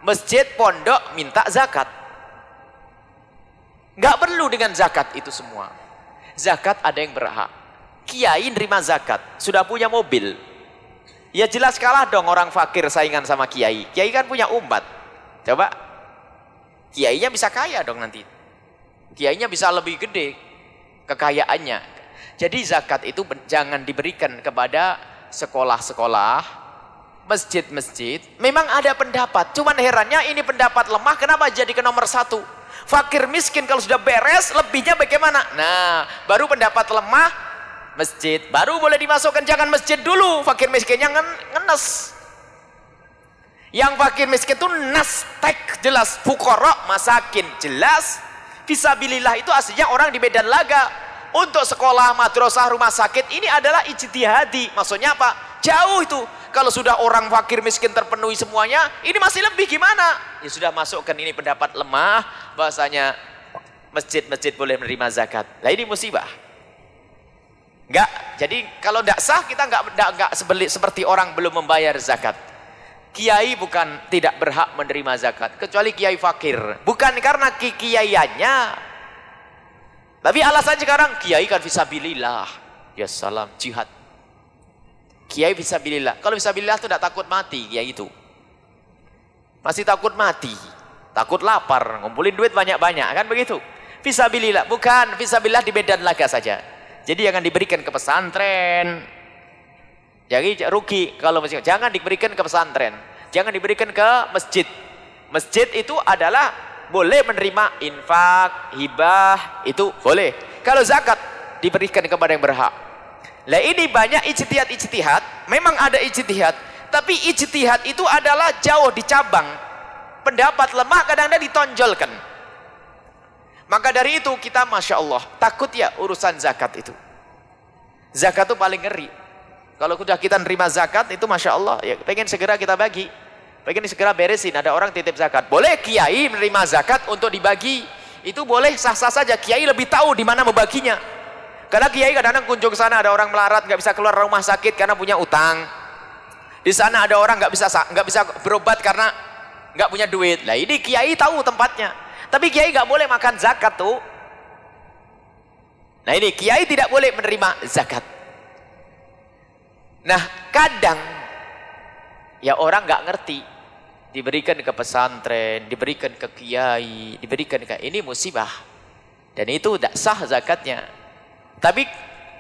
masjid, pondok minta zakat. Gak perlu dengan zakat itu semua. Zakat ada yang berhak. Kiai nerima zakat, sudah punya mobil. Ya jelas kalah dong orang fakir saingan sama kiai. Kiai kan punya umat. Coba. Kiainya bisa kaya dong nanti. Kiainya bisa lebih gede kekayaannya. Jadi zakat itu jangan diberikan kepada sekolah-sekolah, masjid-masjid. Memang ada pendapat, cuman herannya ini pendapat lemah, kenapa jadi ke nomor satu? Fakir miskin kalau sudah beres, lebihnya bagaimana? Nah, baru pendapat lemah, masjid. Baru boleh dimasukkan, jangan masjid dulu. Fakir miskinnya ngen ngenes. Yang fakir miskin itu nastek jelas. Fukorok, masakin jelas. Fisabilillah itu aslinya orang di Medan Laga. Untuk sekolah, madrasah, rumah sakit ini adalah ijtihadi. Maksudnya apa? Jauh itu. Kalau sudah orang fakir miskin terpenuhi semuanya, ini masih lebih gimana? Ya sudah masukkan ini pendapat lemah, bahasanya masjid-masjid boleh menerima zakat. Nah ini musibah. Enggak. Jadi kalau tidak sah kita enggak enggak, enggak seperti orang belum membayar zakat. Kiai bukan tidak berhak menerima zakat kecuali kiai fakir. Bukan karena kiaiannya. Tapi alasan sekarang kiai kan visabilillah. Ya salam jihad. Kiai bisa bilillah. Kalau bisa bilillah itu tidak takut mati kiai itu. Masih takut mati. Takut lapar. Ngumpulin duit banyak-banyak. Kan begitu. Bisa bilillah. Bukan. Bisa bilillah di Medan Laga saja. Jadi jangan diberikan ke pesantren. Jadi rugi kalau masih jangan diberikan ke pesantren. Jangan diberikan ke masjid. Masjid itu adalah boleh menerima infak, hibah, itu boleh. Kalau zakat diberikan kepada yang berhak. Lah ini banyak ijtihad-ijtihad, memang ada ijtihad, tapi ijtihad itu adalah jauh di cabang. Pendapat lemah kadang-kadang ditonjolkan. Maka dari itu kita Masya Allah, takut ya urusan zakat itu. Zakat itu paling ngeri. Kalau sudah kita nerima zakat itu Masya Allah, ya pengen segera kita bagi. Pengen segera beresin, ada orang titip zakat. Boleh kiai menerima zakat untuk dibagi. Itu boleh sah-sah saja, kiai lebih tahu di mana membaginya. Karena kiai kadang-kadang kunjung sana ada orang melarat nggak bisa keluar rumah sakit karena punya utang. Di sana ada orang nggak bisa nggak bisa berobat karena nggak punya duit. Lah ini kiai tahu tempatnya. Tapi kiai nggak boleh makan zakat tuh. Nah ini kiai tidak boleh menerima zakat. Nah kadang ya orang nggak ngerti diberikan ke pesantren, diberikan ke kiai, diberikan ke ini musibah. Dan itu tidak sah zakatnya. Tapi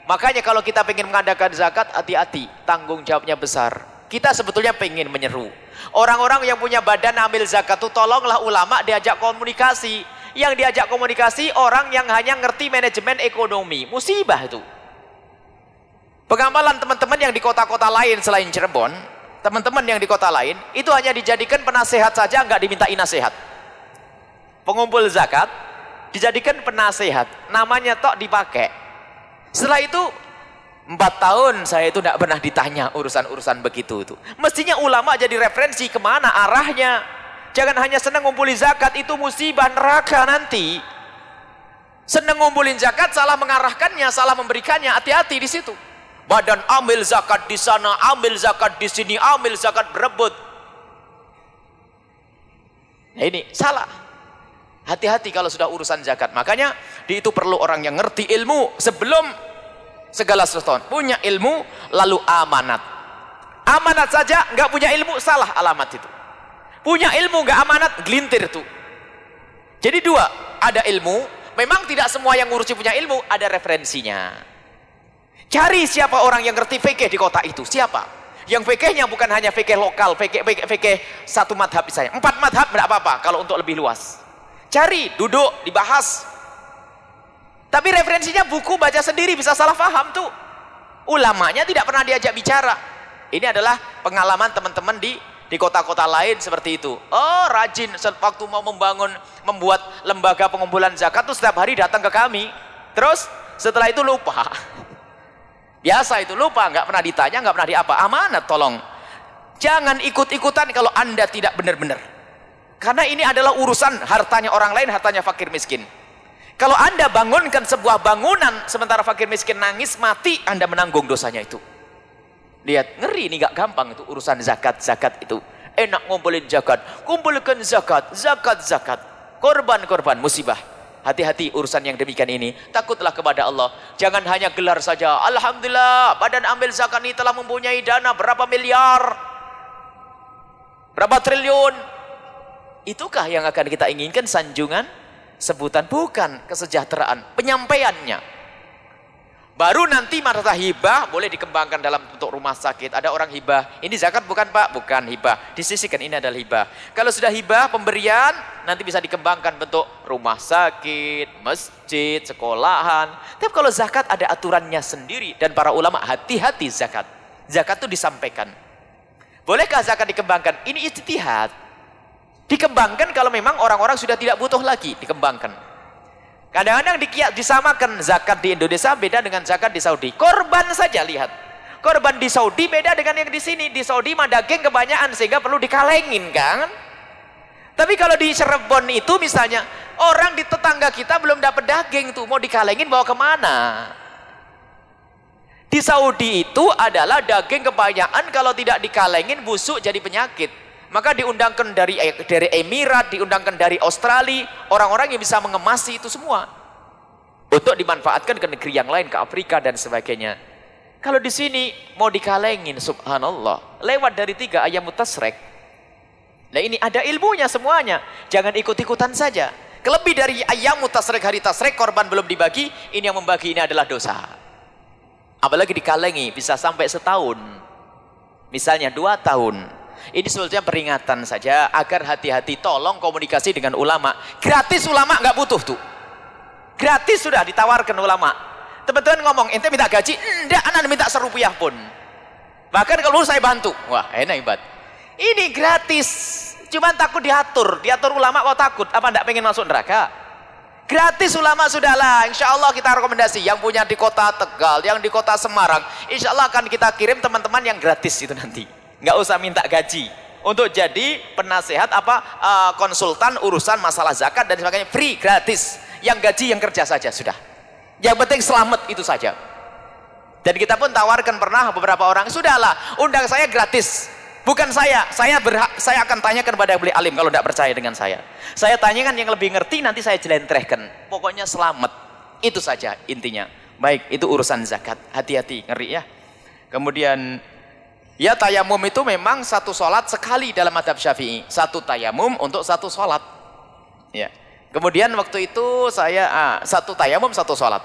makanya kalau kita ingin mengadakan zakat, hati-hati, tanggung jawabnya besar. Kita sebetulnya pengen menyeru. Orang-orang yang punya badan ambil zakat itu tolonglah ulama diajak komunikasi. Yang diajak komunikasi orang yang hanya ngerti manajemen ekonomi. Musibah itu. Pengamalan teman-teman yang di kota-kota lain selain Cirebon, teman-teman yang di kota lain, itu hanya dijadikan penasehat saja, nggak dimintai nasihat. Pengumpul zakat, dijadikan penasehat, namanya tok dipakai. Setelah itu empat tahun saya itu tidak pernah ditanya urusan-urusan begitu itu. Mestinya ulama jadi referensi ke mana arahnya. Jangan hanya senang ngumpulin zakat itu musibah neraka nanti. Senang ngumpulin zakat salah mengarahkannya, salah memberikannya. Hati-hati di situ. Badan ambil zakat di sana, ambil zakat di sini, ambil zakat berebut. Nah ini salah. Hati-hati kalau sudah urusan zakat. Makanya di itu perlu orang yang ngerti ilmu sebelum segala sesuatu. Punya ilmu lalu amanat. Amanat saja nggak punya ilmu salah alamat itu. Punya ilmu nggak amanat gelintir itu. Jadi dua, ada ilmu, memang tidak semua yang ngurusi punya ilmu, ada referensinya. Cari siapa orang yang ngerti fikih di kota itu, siapa? Yang fikihnya bukan hanya fikih lokal, fikih, fikih satu madhab misalnya. Empat madhab tidak apa-apa kalau untuk lebih luas. Cari, duduk, dibahas. Tapi referensinya buku baca sendiri bisa salah paham tuh. Ulamanya tidak pernah diajak bicara. Ini adalah pengalaman teman-teman di Di kota-kota lain seperti itu. Oh rajin waktu mau membangun, membuat lembaga pengumpulan zakat tuh setiap hari datang ke kami. Terus setelah itu lupa. Biasa itu lupa, nggak pernah ditanya, nggak pernah diapa. Amanat tolong. Jangan ikut-ikutan kalau anda tidak benar-benar. Karena ini adalah urusan hartanya orang lain, hartanya fakir miskin. Kalau anda bangunkan sebuah bangunan sementara fakir miskin nangis mati, anda menanggung dosanya itu. Lihat, ngeri ini gak gampang itu urusan zakat, zakat itu. Enak ngumpulin zakat, kumpulkan zakat, zakat, zakat. Korban, korban, musibah. Hati-hati urusan yang demikian ini. Takutlah kepada Allah. Jangan hanya gelar saja. Alhamdulillah, badan ambil zakat ini telah mempunyai dana berapa miliar. Berapa triliun. Itukah yang akan kita inginkan sanjungan? Sebutan bukan kesejahteraan. Penyampaiannya. Baru nanti mata hibah boleh dikembangkan dalam bentuk rumah sakit. Ada orang hibah. Ini zakat bukan pak? Bukan hibah. Disisikan ini adalah hibah. Kalau sudah hibah pemberian nanti bisa dikembangkan bentuk rumah sakit, masjid, sekolahan. Tapi kalau zakat ada aturannya sendiri. Dan para ulama hati-hati zakat. Zakat itu disampaikan. Bolehkah zakat dikembangkan? Ini istihad. Dikembangkan kalau memang orang-orang sudah tidak butuh lagi. Dikembangkan. Kadang-kadang disamakan zakat di Indonesia beda dengan zakat di Saudi. Korban saja lihat. Korban di Saudi beda dengan yang di sini. Di Saudi mah daging kebanyakan sehingga perlu dikalengin kan. Tapi kalau di Cirebon itu misalnya orang di tetangga kita belum dapat daging tuh mau dikalengin bawa ke mana? Di Saudi itu adalah daging kebanyakan kalau tidak dikalengin busuk jadi penyakit. Maka diundangkan dari dari Emirat, diundangkan dari Australia, orang-orang yang bisa mengemasi itu semua. Untuk dimanfaatkan ke negeri yang lain, ke Afrika dan sebagainya. Kalau di sini mau dikalengin, subhanallah. Lewat dari tiga ayam mutasrek. Nah ini ada ilmunya semuanya. Jangan ikut-ikutan saja. Kelebih dari ayam mutasrek hari tasrek, korban belum dibagi, ini yang membagi ini adalah dosa. Apalagi dikalengi, bisa sampai setahun. Misalnya dua tahun, ini sebetulnya peringatan saja agar hati-hati tolong komunikasi dengan ulama. Gratis ulama nggak butuh tuh. Gratis sudah ditawarkan ulama. Teman-teman ngomong, ente minta gaji? Enggak, anak minta serupiah pun. Bahkan kalau saya bantu. Wah, enak hebat. Ini gratis. Cuman takut diatur. Diatur ulama kok takut. Apa enggak pengen masuk neraka? Gratis ulama sudahlah. Insya Allah kita rekomendasi. Yang punya di kota Tegal, yang di kota Semarang. Insya Allah akan kita kirim teman-teman yang gratis itu nanti nggak usah minta gaji. Untuk jadi penasehat apa uh, konsultan urusan masalah zakat dan sebagainya free gratis. Yang gaji yang kerja saja sudah. Yang penting selamat itu saja. Dan kita pun tawarkan pernah beberapa orang sudahlah undang saya gratis. Bukan saya saya berhak saya akan tanyakan pada beli alim kalau tidak percaya dengan saya. Saya tanyakan yang lebih ngerti nanti saya jelentrehkan. Pokoknya selamat itu saja intinya. Baik itu urusan zakat. Hati-hati ngeri ya. Kemudian Ya tayamum itu memang satu sholat sekali dalam madhab syafi'i. Satu tayamum untuk satu sholat. Ya. Kemudian waktu itu saya ah, satu tayamum satu sholat.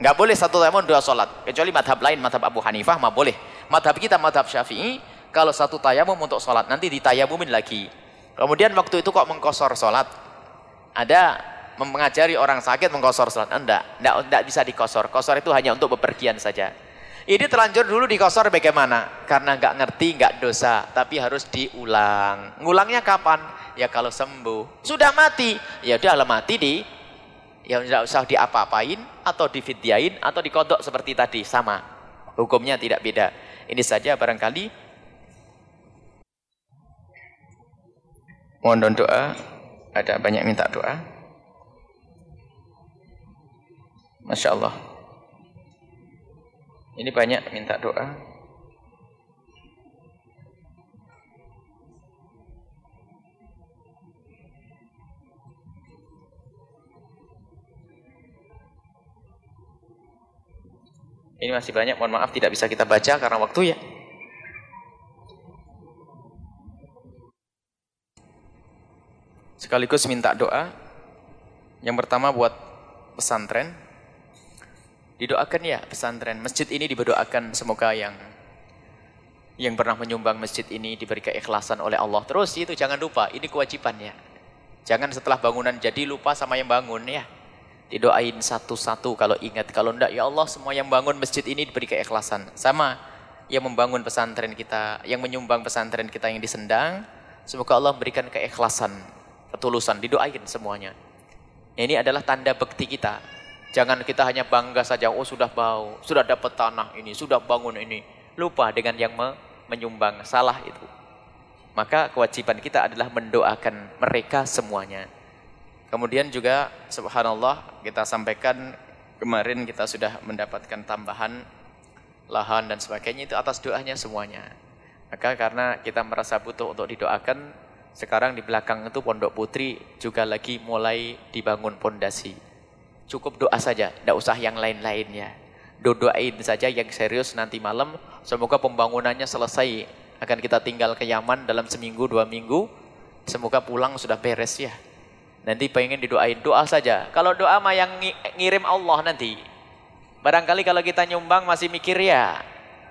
Nggak boleh satu tayamum dua sholat. Kecuali madhab lain, madhab Abu Hanifah mah boleh. Madhab kita madhab syafi'i, kalau satu tayamum untuk sholat, nanti ditayamumin lagi. Kemudian waktu itu kok mengkosor sholat. Ada mengajari orang sakit mengkosor sholat. Enggak, enggak, enggak bisa dikosor. Kosor itu hanya untuk bepergian saja. Ini terlanjur dulu dikosor bagaimana? Karena nggak ngerti, nggak dosa, tapi harus diulang. Ngulangnya kapan? Ya kalau sembuh. Sudah mati, ya udah mati di ya tidak usah diapa-apain atau dividyain atau dikodok seperti tadi sama. Hukumnya tidak beda. Ini saja barangkali. Mohon doa. Ada banyak minta doa. Masya Allah. Ini banyak minta doa. Ini masih banyak, mohon maaf tidak bisa kita baca karena waktu ya. Sekaligus minta doa. Yang pertama buat pesantren Didoakan ya pesantren. Masjid ini diberdoakan semoga yang yang pernah menyumbang masjid ini diberi keikhlasan oleh Allah. Terus itu jangan lupa, ini kewajibannya. Jangan setelah bangunan jadi lupa sama yang bangun ya. Didoain satu-satu kalau ingat. Kalau enggak, ya Allah semua yang bangun masjid ini diberi keikhlasan. Sama yang membangun pesantren kita, yang menyumbang pesantren kita yang disendang. Semoga Allah memberikan keikhlasan, ketulusan, didoain semuanya. Ini adalah tanda bekti kita. Jangan kita hanya bangga saja, oh sudah bau, sudah dapat tanah ini, sudah bangun ini. Lupa dengan yang menyumbang, salah itu. Maka kewajiban kita adalah mendoakan mereka semuanya. Kemudian juga subhanallah kita sampaikan kemarin kita sudah mendapatkan tambahan lahan dan sebagainya itu atas doanya semuanya. Maka karena kita merasa butuh untuk didoakan, sekarang di belakang itu Pondok Putri juga lagi mulai dibangun pondasi. Cukup doa saja, tidak usah yang lain-lainnya. Doain saja yang serius nanti malam, semoga pembangunannya selesai. Akan kita tinggal ke Yaman dalam seminggu, dua minggu, semoga pulang sudah beres ya. Nanti pengen didoain, doa saja. Kalau doa mah yang ngirim Allah nanti. Barangkali kalau kita nyumbang masih mikir ya.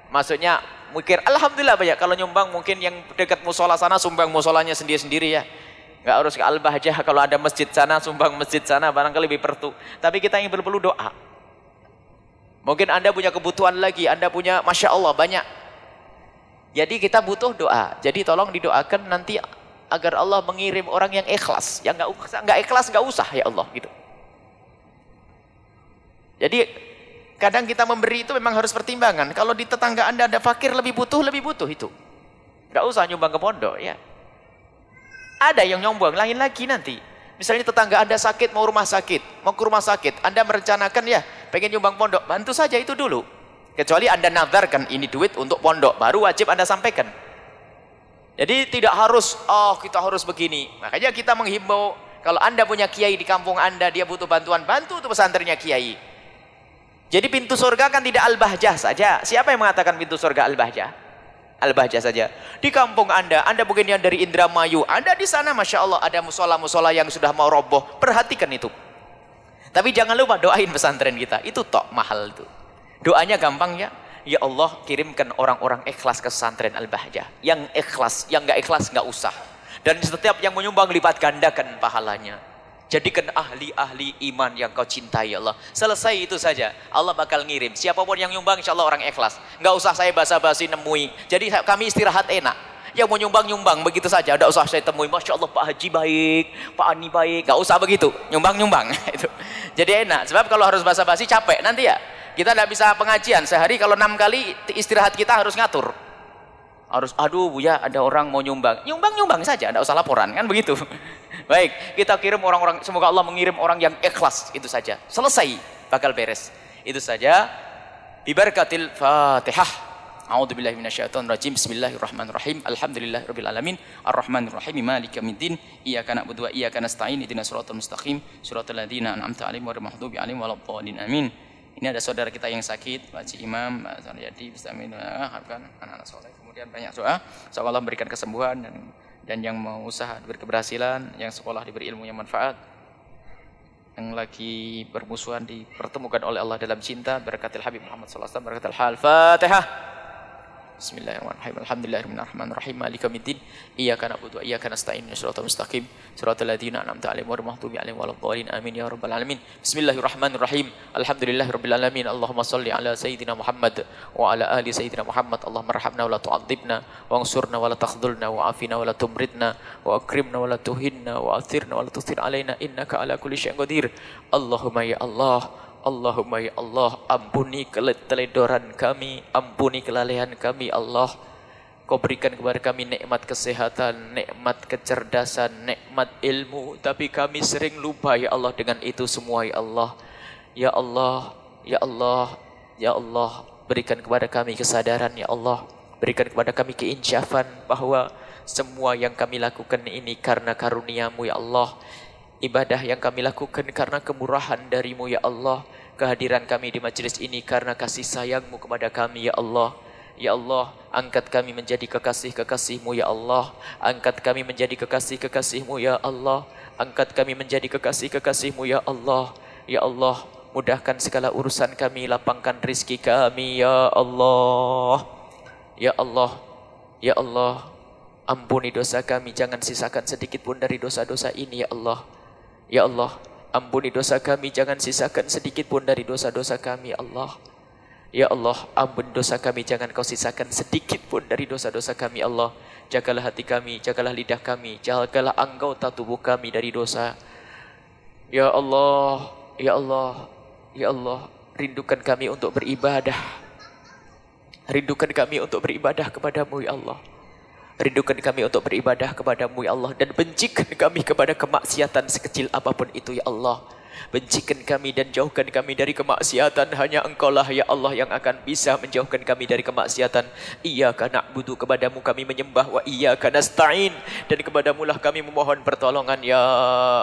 Maksudnya mikir, Alhamdulillah banyak. Kalau nyumbang mungkin yang dekat musola sana sumbang musolanya sendiri-sendiri ya. Gak harus ke Al-Bahjah, kalau ada masjid sana, sumbang masjid sana, barangkali lebih pertu. Tapi kita yang perlu doa. Mungkin Anda punya kebutuhan lagi, Anda punya Masya Allah banyak. Jadi kita butuh doa. Jadi tolong didoakan nanti agar Allah mengirim orang yang ikhlas. Yang nggak nggak ikhlas nggak usah ya Allah gitu. Jadi kadang kita memberi itu memang harus pertimbangan. Kalau di tetangga anda ada fakir lebih butuh lebih butuh itu. Nggak usah nyumbang ke pondok ya. Ada yang nyumbang lain lagi nanti. Misalnya tetangga anda sakit mau rumah sakit, mau ke rumah sakit, anda merencanakan ya pengen nyumbang pondok, bantu saja itu dulu. Kecuali anda nazarkan ini duit untuk pondok, baru wajib anda sampaikan. Jadi tidak harus, oh kita harus begini. Makanya kita menghimbau, kalau anda punya kiai di kampung anda, dia butuh bantuan, bantu untuk pesantrennya kiai. Jadi pintu surga kan tidak al-bahjah saja. Siapa yang mengatakan pintu surga al-bahjah? Al-bahjah saja. Di kampung anda, anda mungkin yang dari Indramayu, anda di sana Masya Allah ada musola-musola yang sudah mau roboh. Perhatikan itu. Tapi jangan lupa doain pesantren kita. Itu tok mahal itu. Doanya gampang ya. Ya Allah kirimkan orang-orang ikhlas ke pesantren Al-Bahjah. Yang ikhlas, yang nggak ikhlas nggak usah. Dan setiap yang menyumbang lipat gandakan pahalanya. Jadikan ahli-ahli iman yang kau cintai ya Allah. Selesai itu saja. Allah bakal ngirim. Siapa pun yang nyumbang insya Allah orang ikhlas. Nggak usah saya basa-basi nemui. Jadi kami istirahat enak. Yang mau nyumbang-nyumbang begitu saja. Tidak usah saya temui. Masya Allah Pak Haji baik. Pak Ani baik. Nggak usah begitu. Nyumbang-nyumbang. Jadi enak. Sebab kalau harus basa-basi capek nanti ya. Kita tidak bisa pengajian sehari kalau enam kali istirahat kita harus ngatur. Harus aduh bu ya ada orang mau nyumbang. Nyumbang nyumbang saja, tidak usah laporan kan begitu. Baik, kita kirim orang-orang semoga Allah mengirim orang yang ikhlas itu saja. Selesai bakal beres. Itu saja. Bibarkatil Fatihah. A'udzu billahi minasyaitonir rajim. Bismillahirrahmanirrahim. Alhamdulillahirabbil alamin. Arrahmanir rahim. Maliki yaumiddin. Iyyaka na'budu wa iyyaka nasta'in. Ihdinas siratal mustaqim. Siratal ladzina an'amta 'alaihim ghairil maghdubi 'alaihim waladdallin. Amin. Ini ada saudara kita yang sakit, Pak Haji Imam, Pak Zaryadi, Bismillah, ah, harapkan anak-anak soleh. Kemudian banyak doa, semoga Allah memberikan kesembuhan dan dan yang mau usaha diberi keberhasilan, yang sekolah diberi ilmu yang manfaat, yang lagi bermusuhan dipertemukan oleh Allah dalam cinta, berkatil Habib Muhammad SAW, berkatil hal Fatihah. Bismillahirrahmanirrahim. Alhamdulillahirrahmanirrahim. Malika middin. Iyyaka na'budu wa iyyaka nasta'in. Shiratal mustaqim. Shiratal ladzina an'amta 'alaihim ghairil maghdubi 'alaihim waladdallin. Amin ya rabbal alamin. Bismillahirrahmanirrahim. Alhamdulillahirabbil alamin. Allahumma shalli ala sayyidina Muhammad wa ala ali sayyidina Muhammad. Allahumma arhamna wa la tu'adzibna wa ansurna wa la takhdhulna wa afina wa la tumridna wa akrimna wa la tuhinna wa athirna wa la tusir alaina innaka ala kulli syai'in qadir. Allahumma ya Allah Allahumma ya Allah ampuni keteledoran kami, ampuni kelalaian kami Allah. Kau berikan kepada kami nikmat kesehatan, nikmat kecerdasan, nikmat ilmu. Tapi kami sering lupa ya Allah dengan itu semua ya Allah. Ya Allah, ya Allah, ya Allah. Berikan kepada kami kesadaran ya Allah. Berikan kepada kami keinsyafan bahwa semua yang kami lakukan ini karena karuniamu ya Allah. Ibadah yang kami lakukan karena kemurahan darimu ya Allah kehadiran kami di majlis ini karena kasih sayangmu kepada kami ya Allah. Ya Allah, angkat kami menjadi kekasih-kekasihmu ya Allah. Angkat kami menjadi kekasih-kekasihmu ya Allah. Angkat kami menjadi kekasih-kekasihmu ya Allah. Ya Allah, mudahkan segala urusan kami, lapangkan rizki kami ya Allah. Ya Allah, ya Allah, ampuni dosa kami, jangan sisakan sedikit pun dari dosa-dosa ini ya Allah. Ya Allah, Ampuni dosa kami, jangan sisakan sedikit pun dari dosa-dosa kami, Allah. Ya Allah, ampun dosa kami, jangan kau sisakan sedikit pun dari dosa-dosa kami, Allah. Jagalah hati kami, jagalah lidah kami, jagalah anggota tubuh kami dari dosa. Ya Allah, Ya Allah, Ya Allah, rindukan kami untuk beribadah. Rindukan kami untuk beribadah kepadamu, Ya Allah. Rindukan kami untuk beribadah kepadamu, Ya Allah. Dan bencikan kami kepada kemaksiatan sekecil apapun itu, Ya Allah. Bencikan kami dan jauhkan kami dari kemaksiatan. Hanya engkau lah ya Allah yang akan bisa menjauhkan kami dari kemaksiatan. Iyaka na'budu kepadamu kami menyembah. Wa iyaka nasta'in. Dan kepadamu lah kami memohon pertolongan ya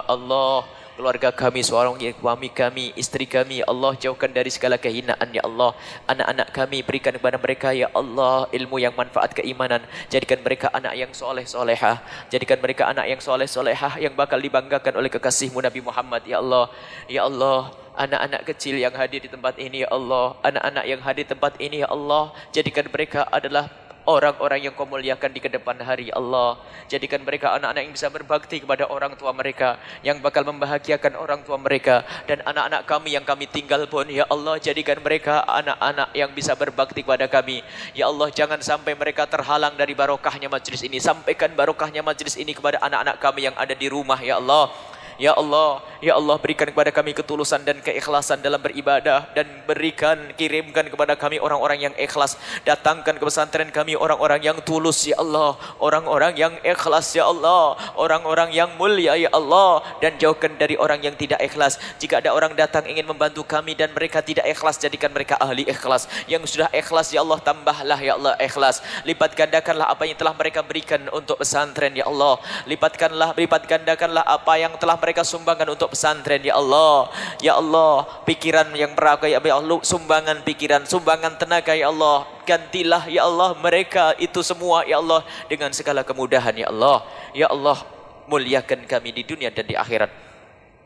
Allah keluarga kami, seorang suami kami, istri kami, Allah jauhkan dari segala kehinaan ya Allah. Anak-anak kami berikan kepada mereka ya Allah ilmu yang manfaat keimanan. Jadikan mereka anak yang soleh solehah. Jadikan mereka anak yang soleh solehah yang bakal dibanggakan oleh kekasihmu Nabi Muhammad ya Allah. Ya Allah anak-anak kecil yang hadir di tempat ini ya Allah anak-anak yang hadir di tempat ini ya Allah jadikan mereka adalah orang-orang yang kau muliakan di kedepan hari Allah. Jadikan mereka anak-anak yang bisa berbakti kepada orang tua mereka. Yang bakal membahagiakan orang tua mereka. Dan anak-anak kami yang kami tinggal pun. Ya Allah jadikan mereka anak-anak yang bisa berbakti kepada kami. Ya Allah jangan sampai mereka terhalang dari barokahnya majlis ini. Sampaikan barokahnya majlis ini kepada anak-anak kami yang ada di rumah. Ya Allah. Ya Allah, Ya Allah berikan kepada kami ketulusan dan keikhlasan dalam beribadah dan berikan kirimkan kepada kami orang-orang yang ikhlas. Datangkan ke pesantren kami orang-orang yang tulus ya Allah, orang-orang yang ikhlas ya Allah, orang-orang yang mulia ya Allah dan jauhkan dari orang yang tidak ikhlas. Jika ada orang datang ingin membantu kami dan mereka tidak ikhlas jadikan mereka ahli ikhlas. Yang sudah ikhlas ya Allah tambahlah ya Allah ikhlas. Lipat gandakanlah apa yang telah mereka berikan untuk pesantren ya Allah. Lipatkanlah lipat gandakanlah apa yang telah mereka sumbangkan untuk pesantren ya Allah. Ya Allah pikiran yang meraka ya Allah sumbangan pikiran sumbangan tenaga ya Allah. Gantilah ya Allah mereka itu semua ya Allah dengan segala kemudahan ya Allah. Ya Allah muliakan kami di dunia dan di akhirat.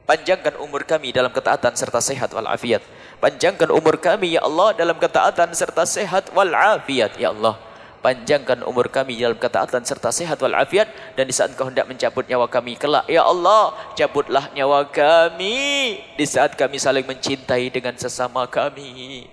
Panjangkan umur kami dalam ketaatan serta sehat walafiat panjangkan umur kami ya Allah dalam ketaatan serta sehat walafiat ya Allah panjangkan umur kami dalam ketaatan serta sehat walafiat. Dan di saat kau hendak mencabut nyawa kami kelak ya Allah cabutlah nyawa kami. Di saat kami saling mencintai dengan sesama kami.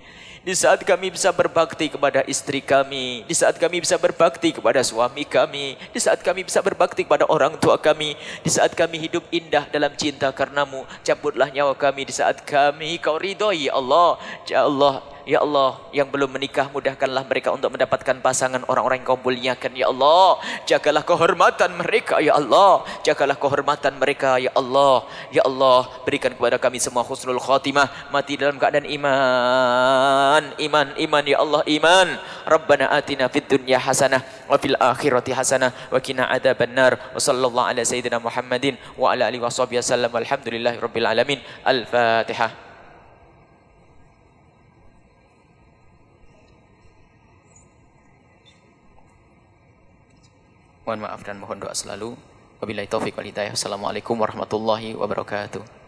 Di saat kami bisa berbakti kepada istri kami, di saat kami bisa berbakti kepada suami kami, di saat kami bisa berbakti kepada orang tua kami, di saat kami hidup indah dalam cinta karenamu, cabutlah nyawa kami. Di saat kami kau ridhoi Allah. Ya Allah, Ya Allah, yang belum menikah mudahkanlah mereka untuk mendapatkan pasangan orang-orang yang kau muliakan. Ya Allah, jagalah kehormatan mereka. Ya Allah, jagalah kehormatan mereka. Ya Allah, Ya Allah, berikan kepada kami semua khusnul khatimah. Mati dalam keadaan iman. Iman, iman. Ya Allah, iman. Rabbana atina fid dunya hasanah. Wa fil akhirati hasanah. Wa kina adaban nar. Wa sallallahu ala sayyidina Muhammadin. Wa ala alihi wa sahbihi wasallam. Walhamdulillahi rabbil alamin. Al-Fatihah. Mohon maaf dan mohon doa selalu. Wabillahi taufiq wal hidayah. Assalamualaikum warahmatullahi wabarakatuh.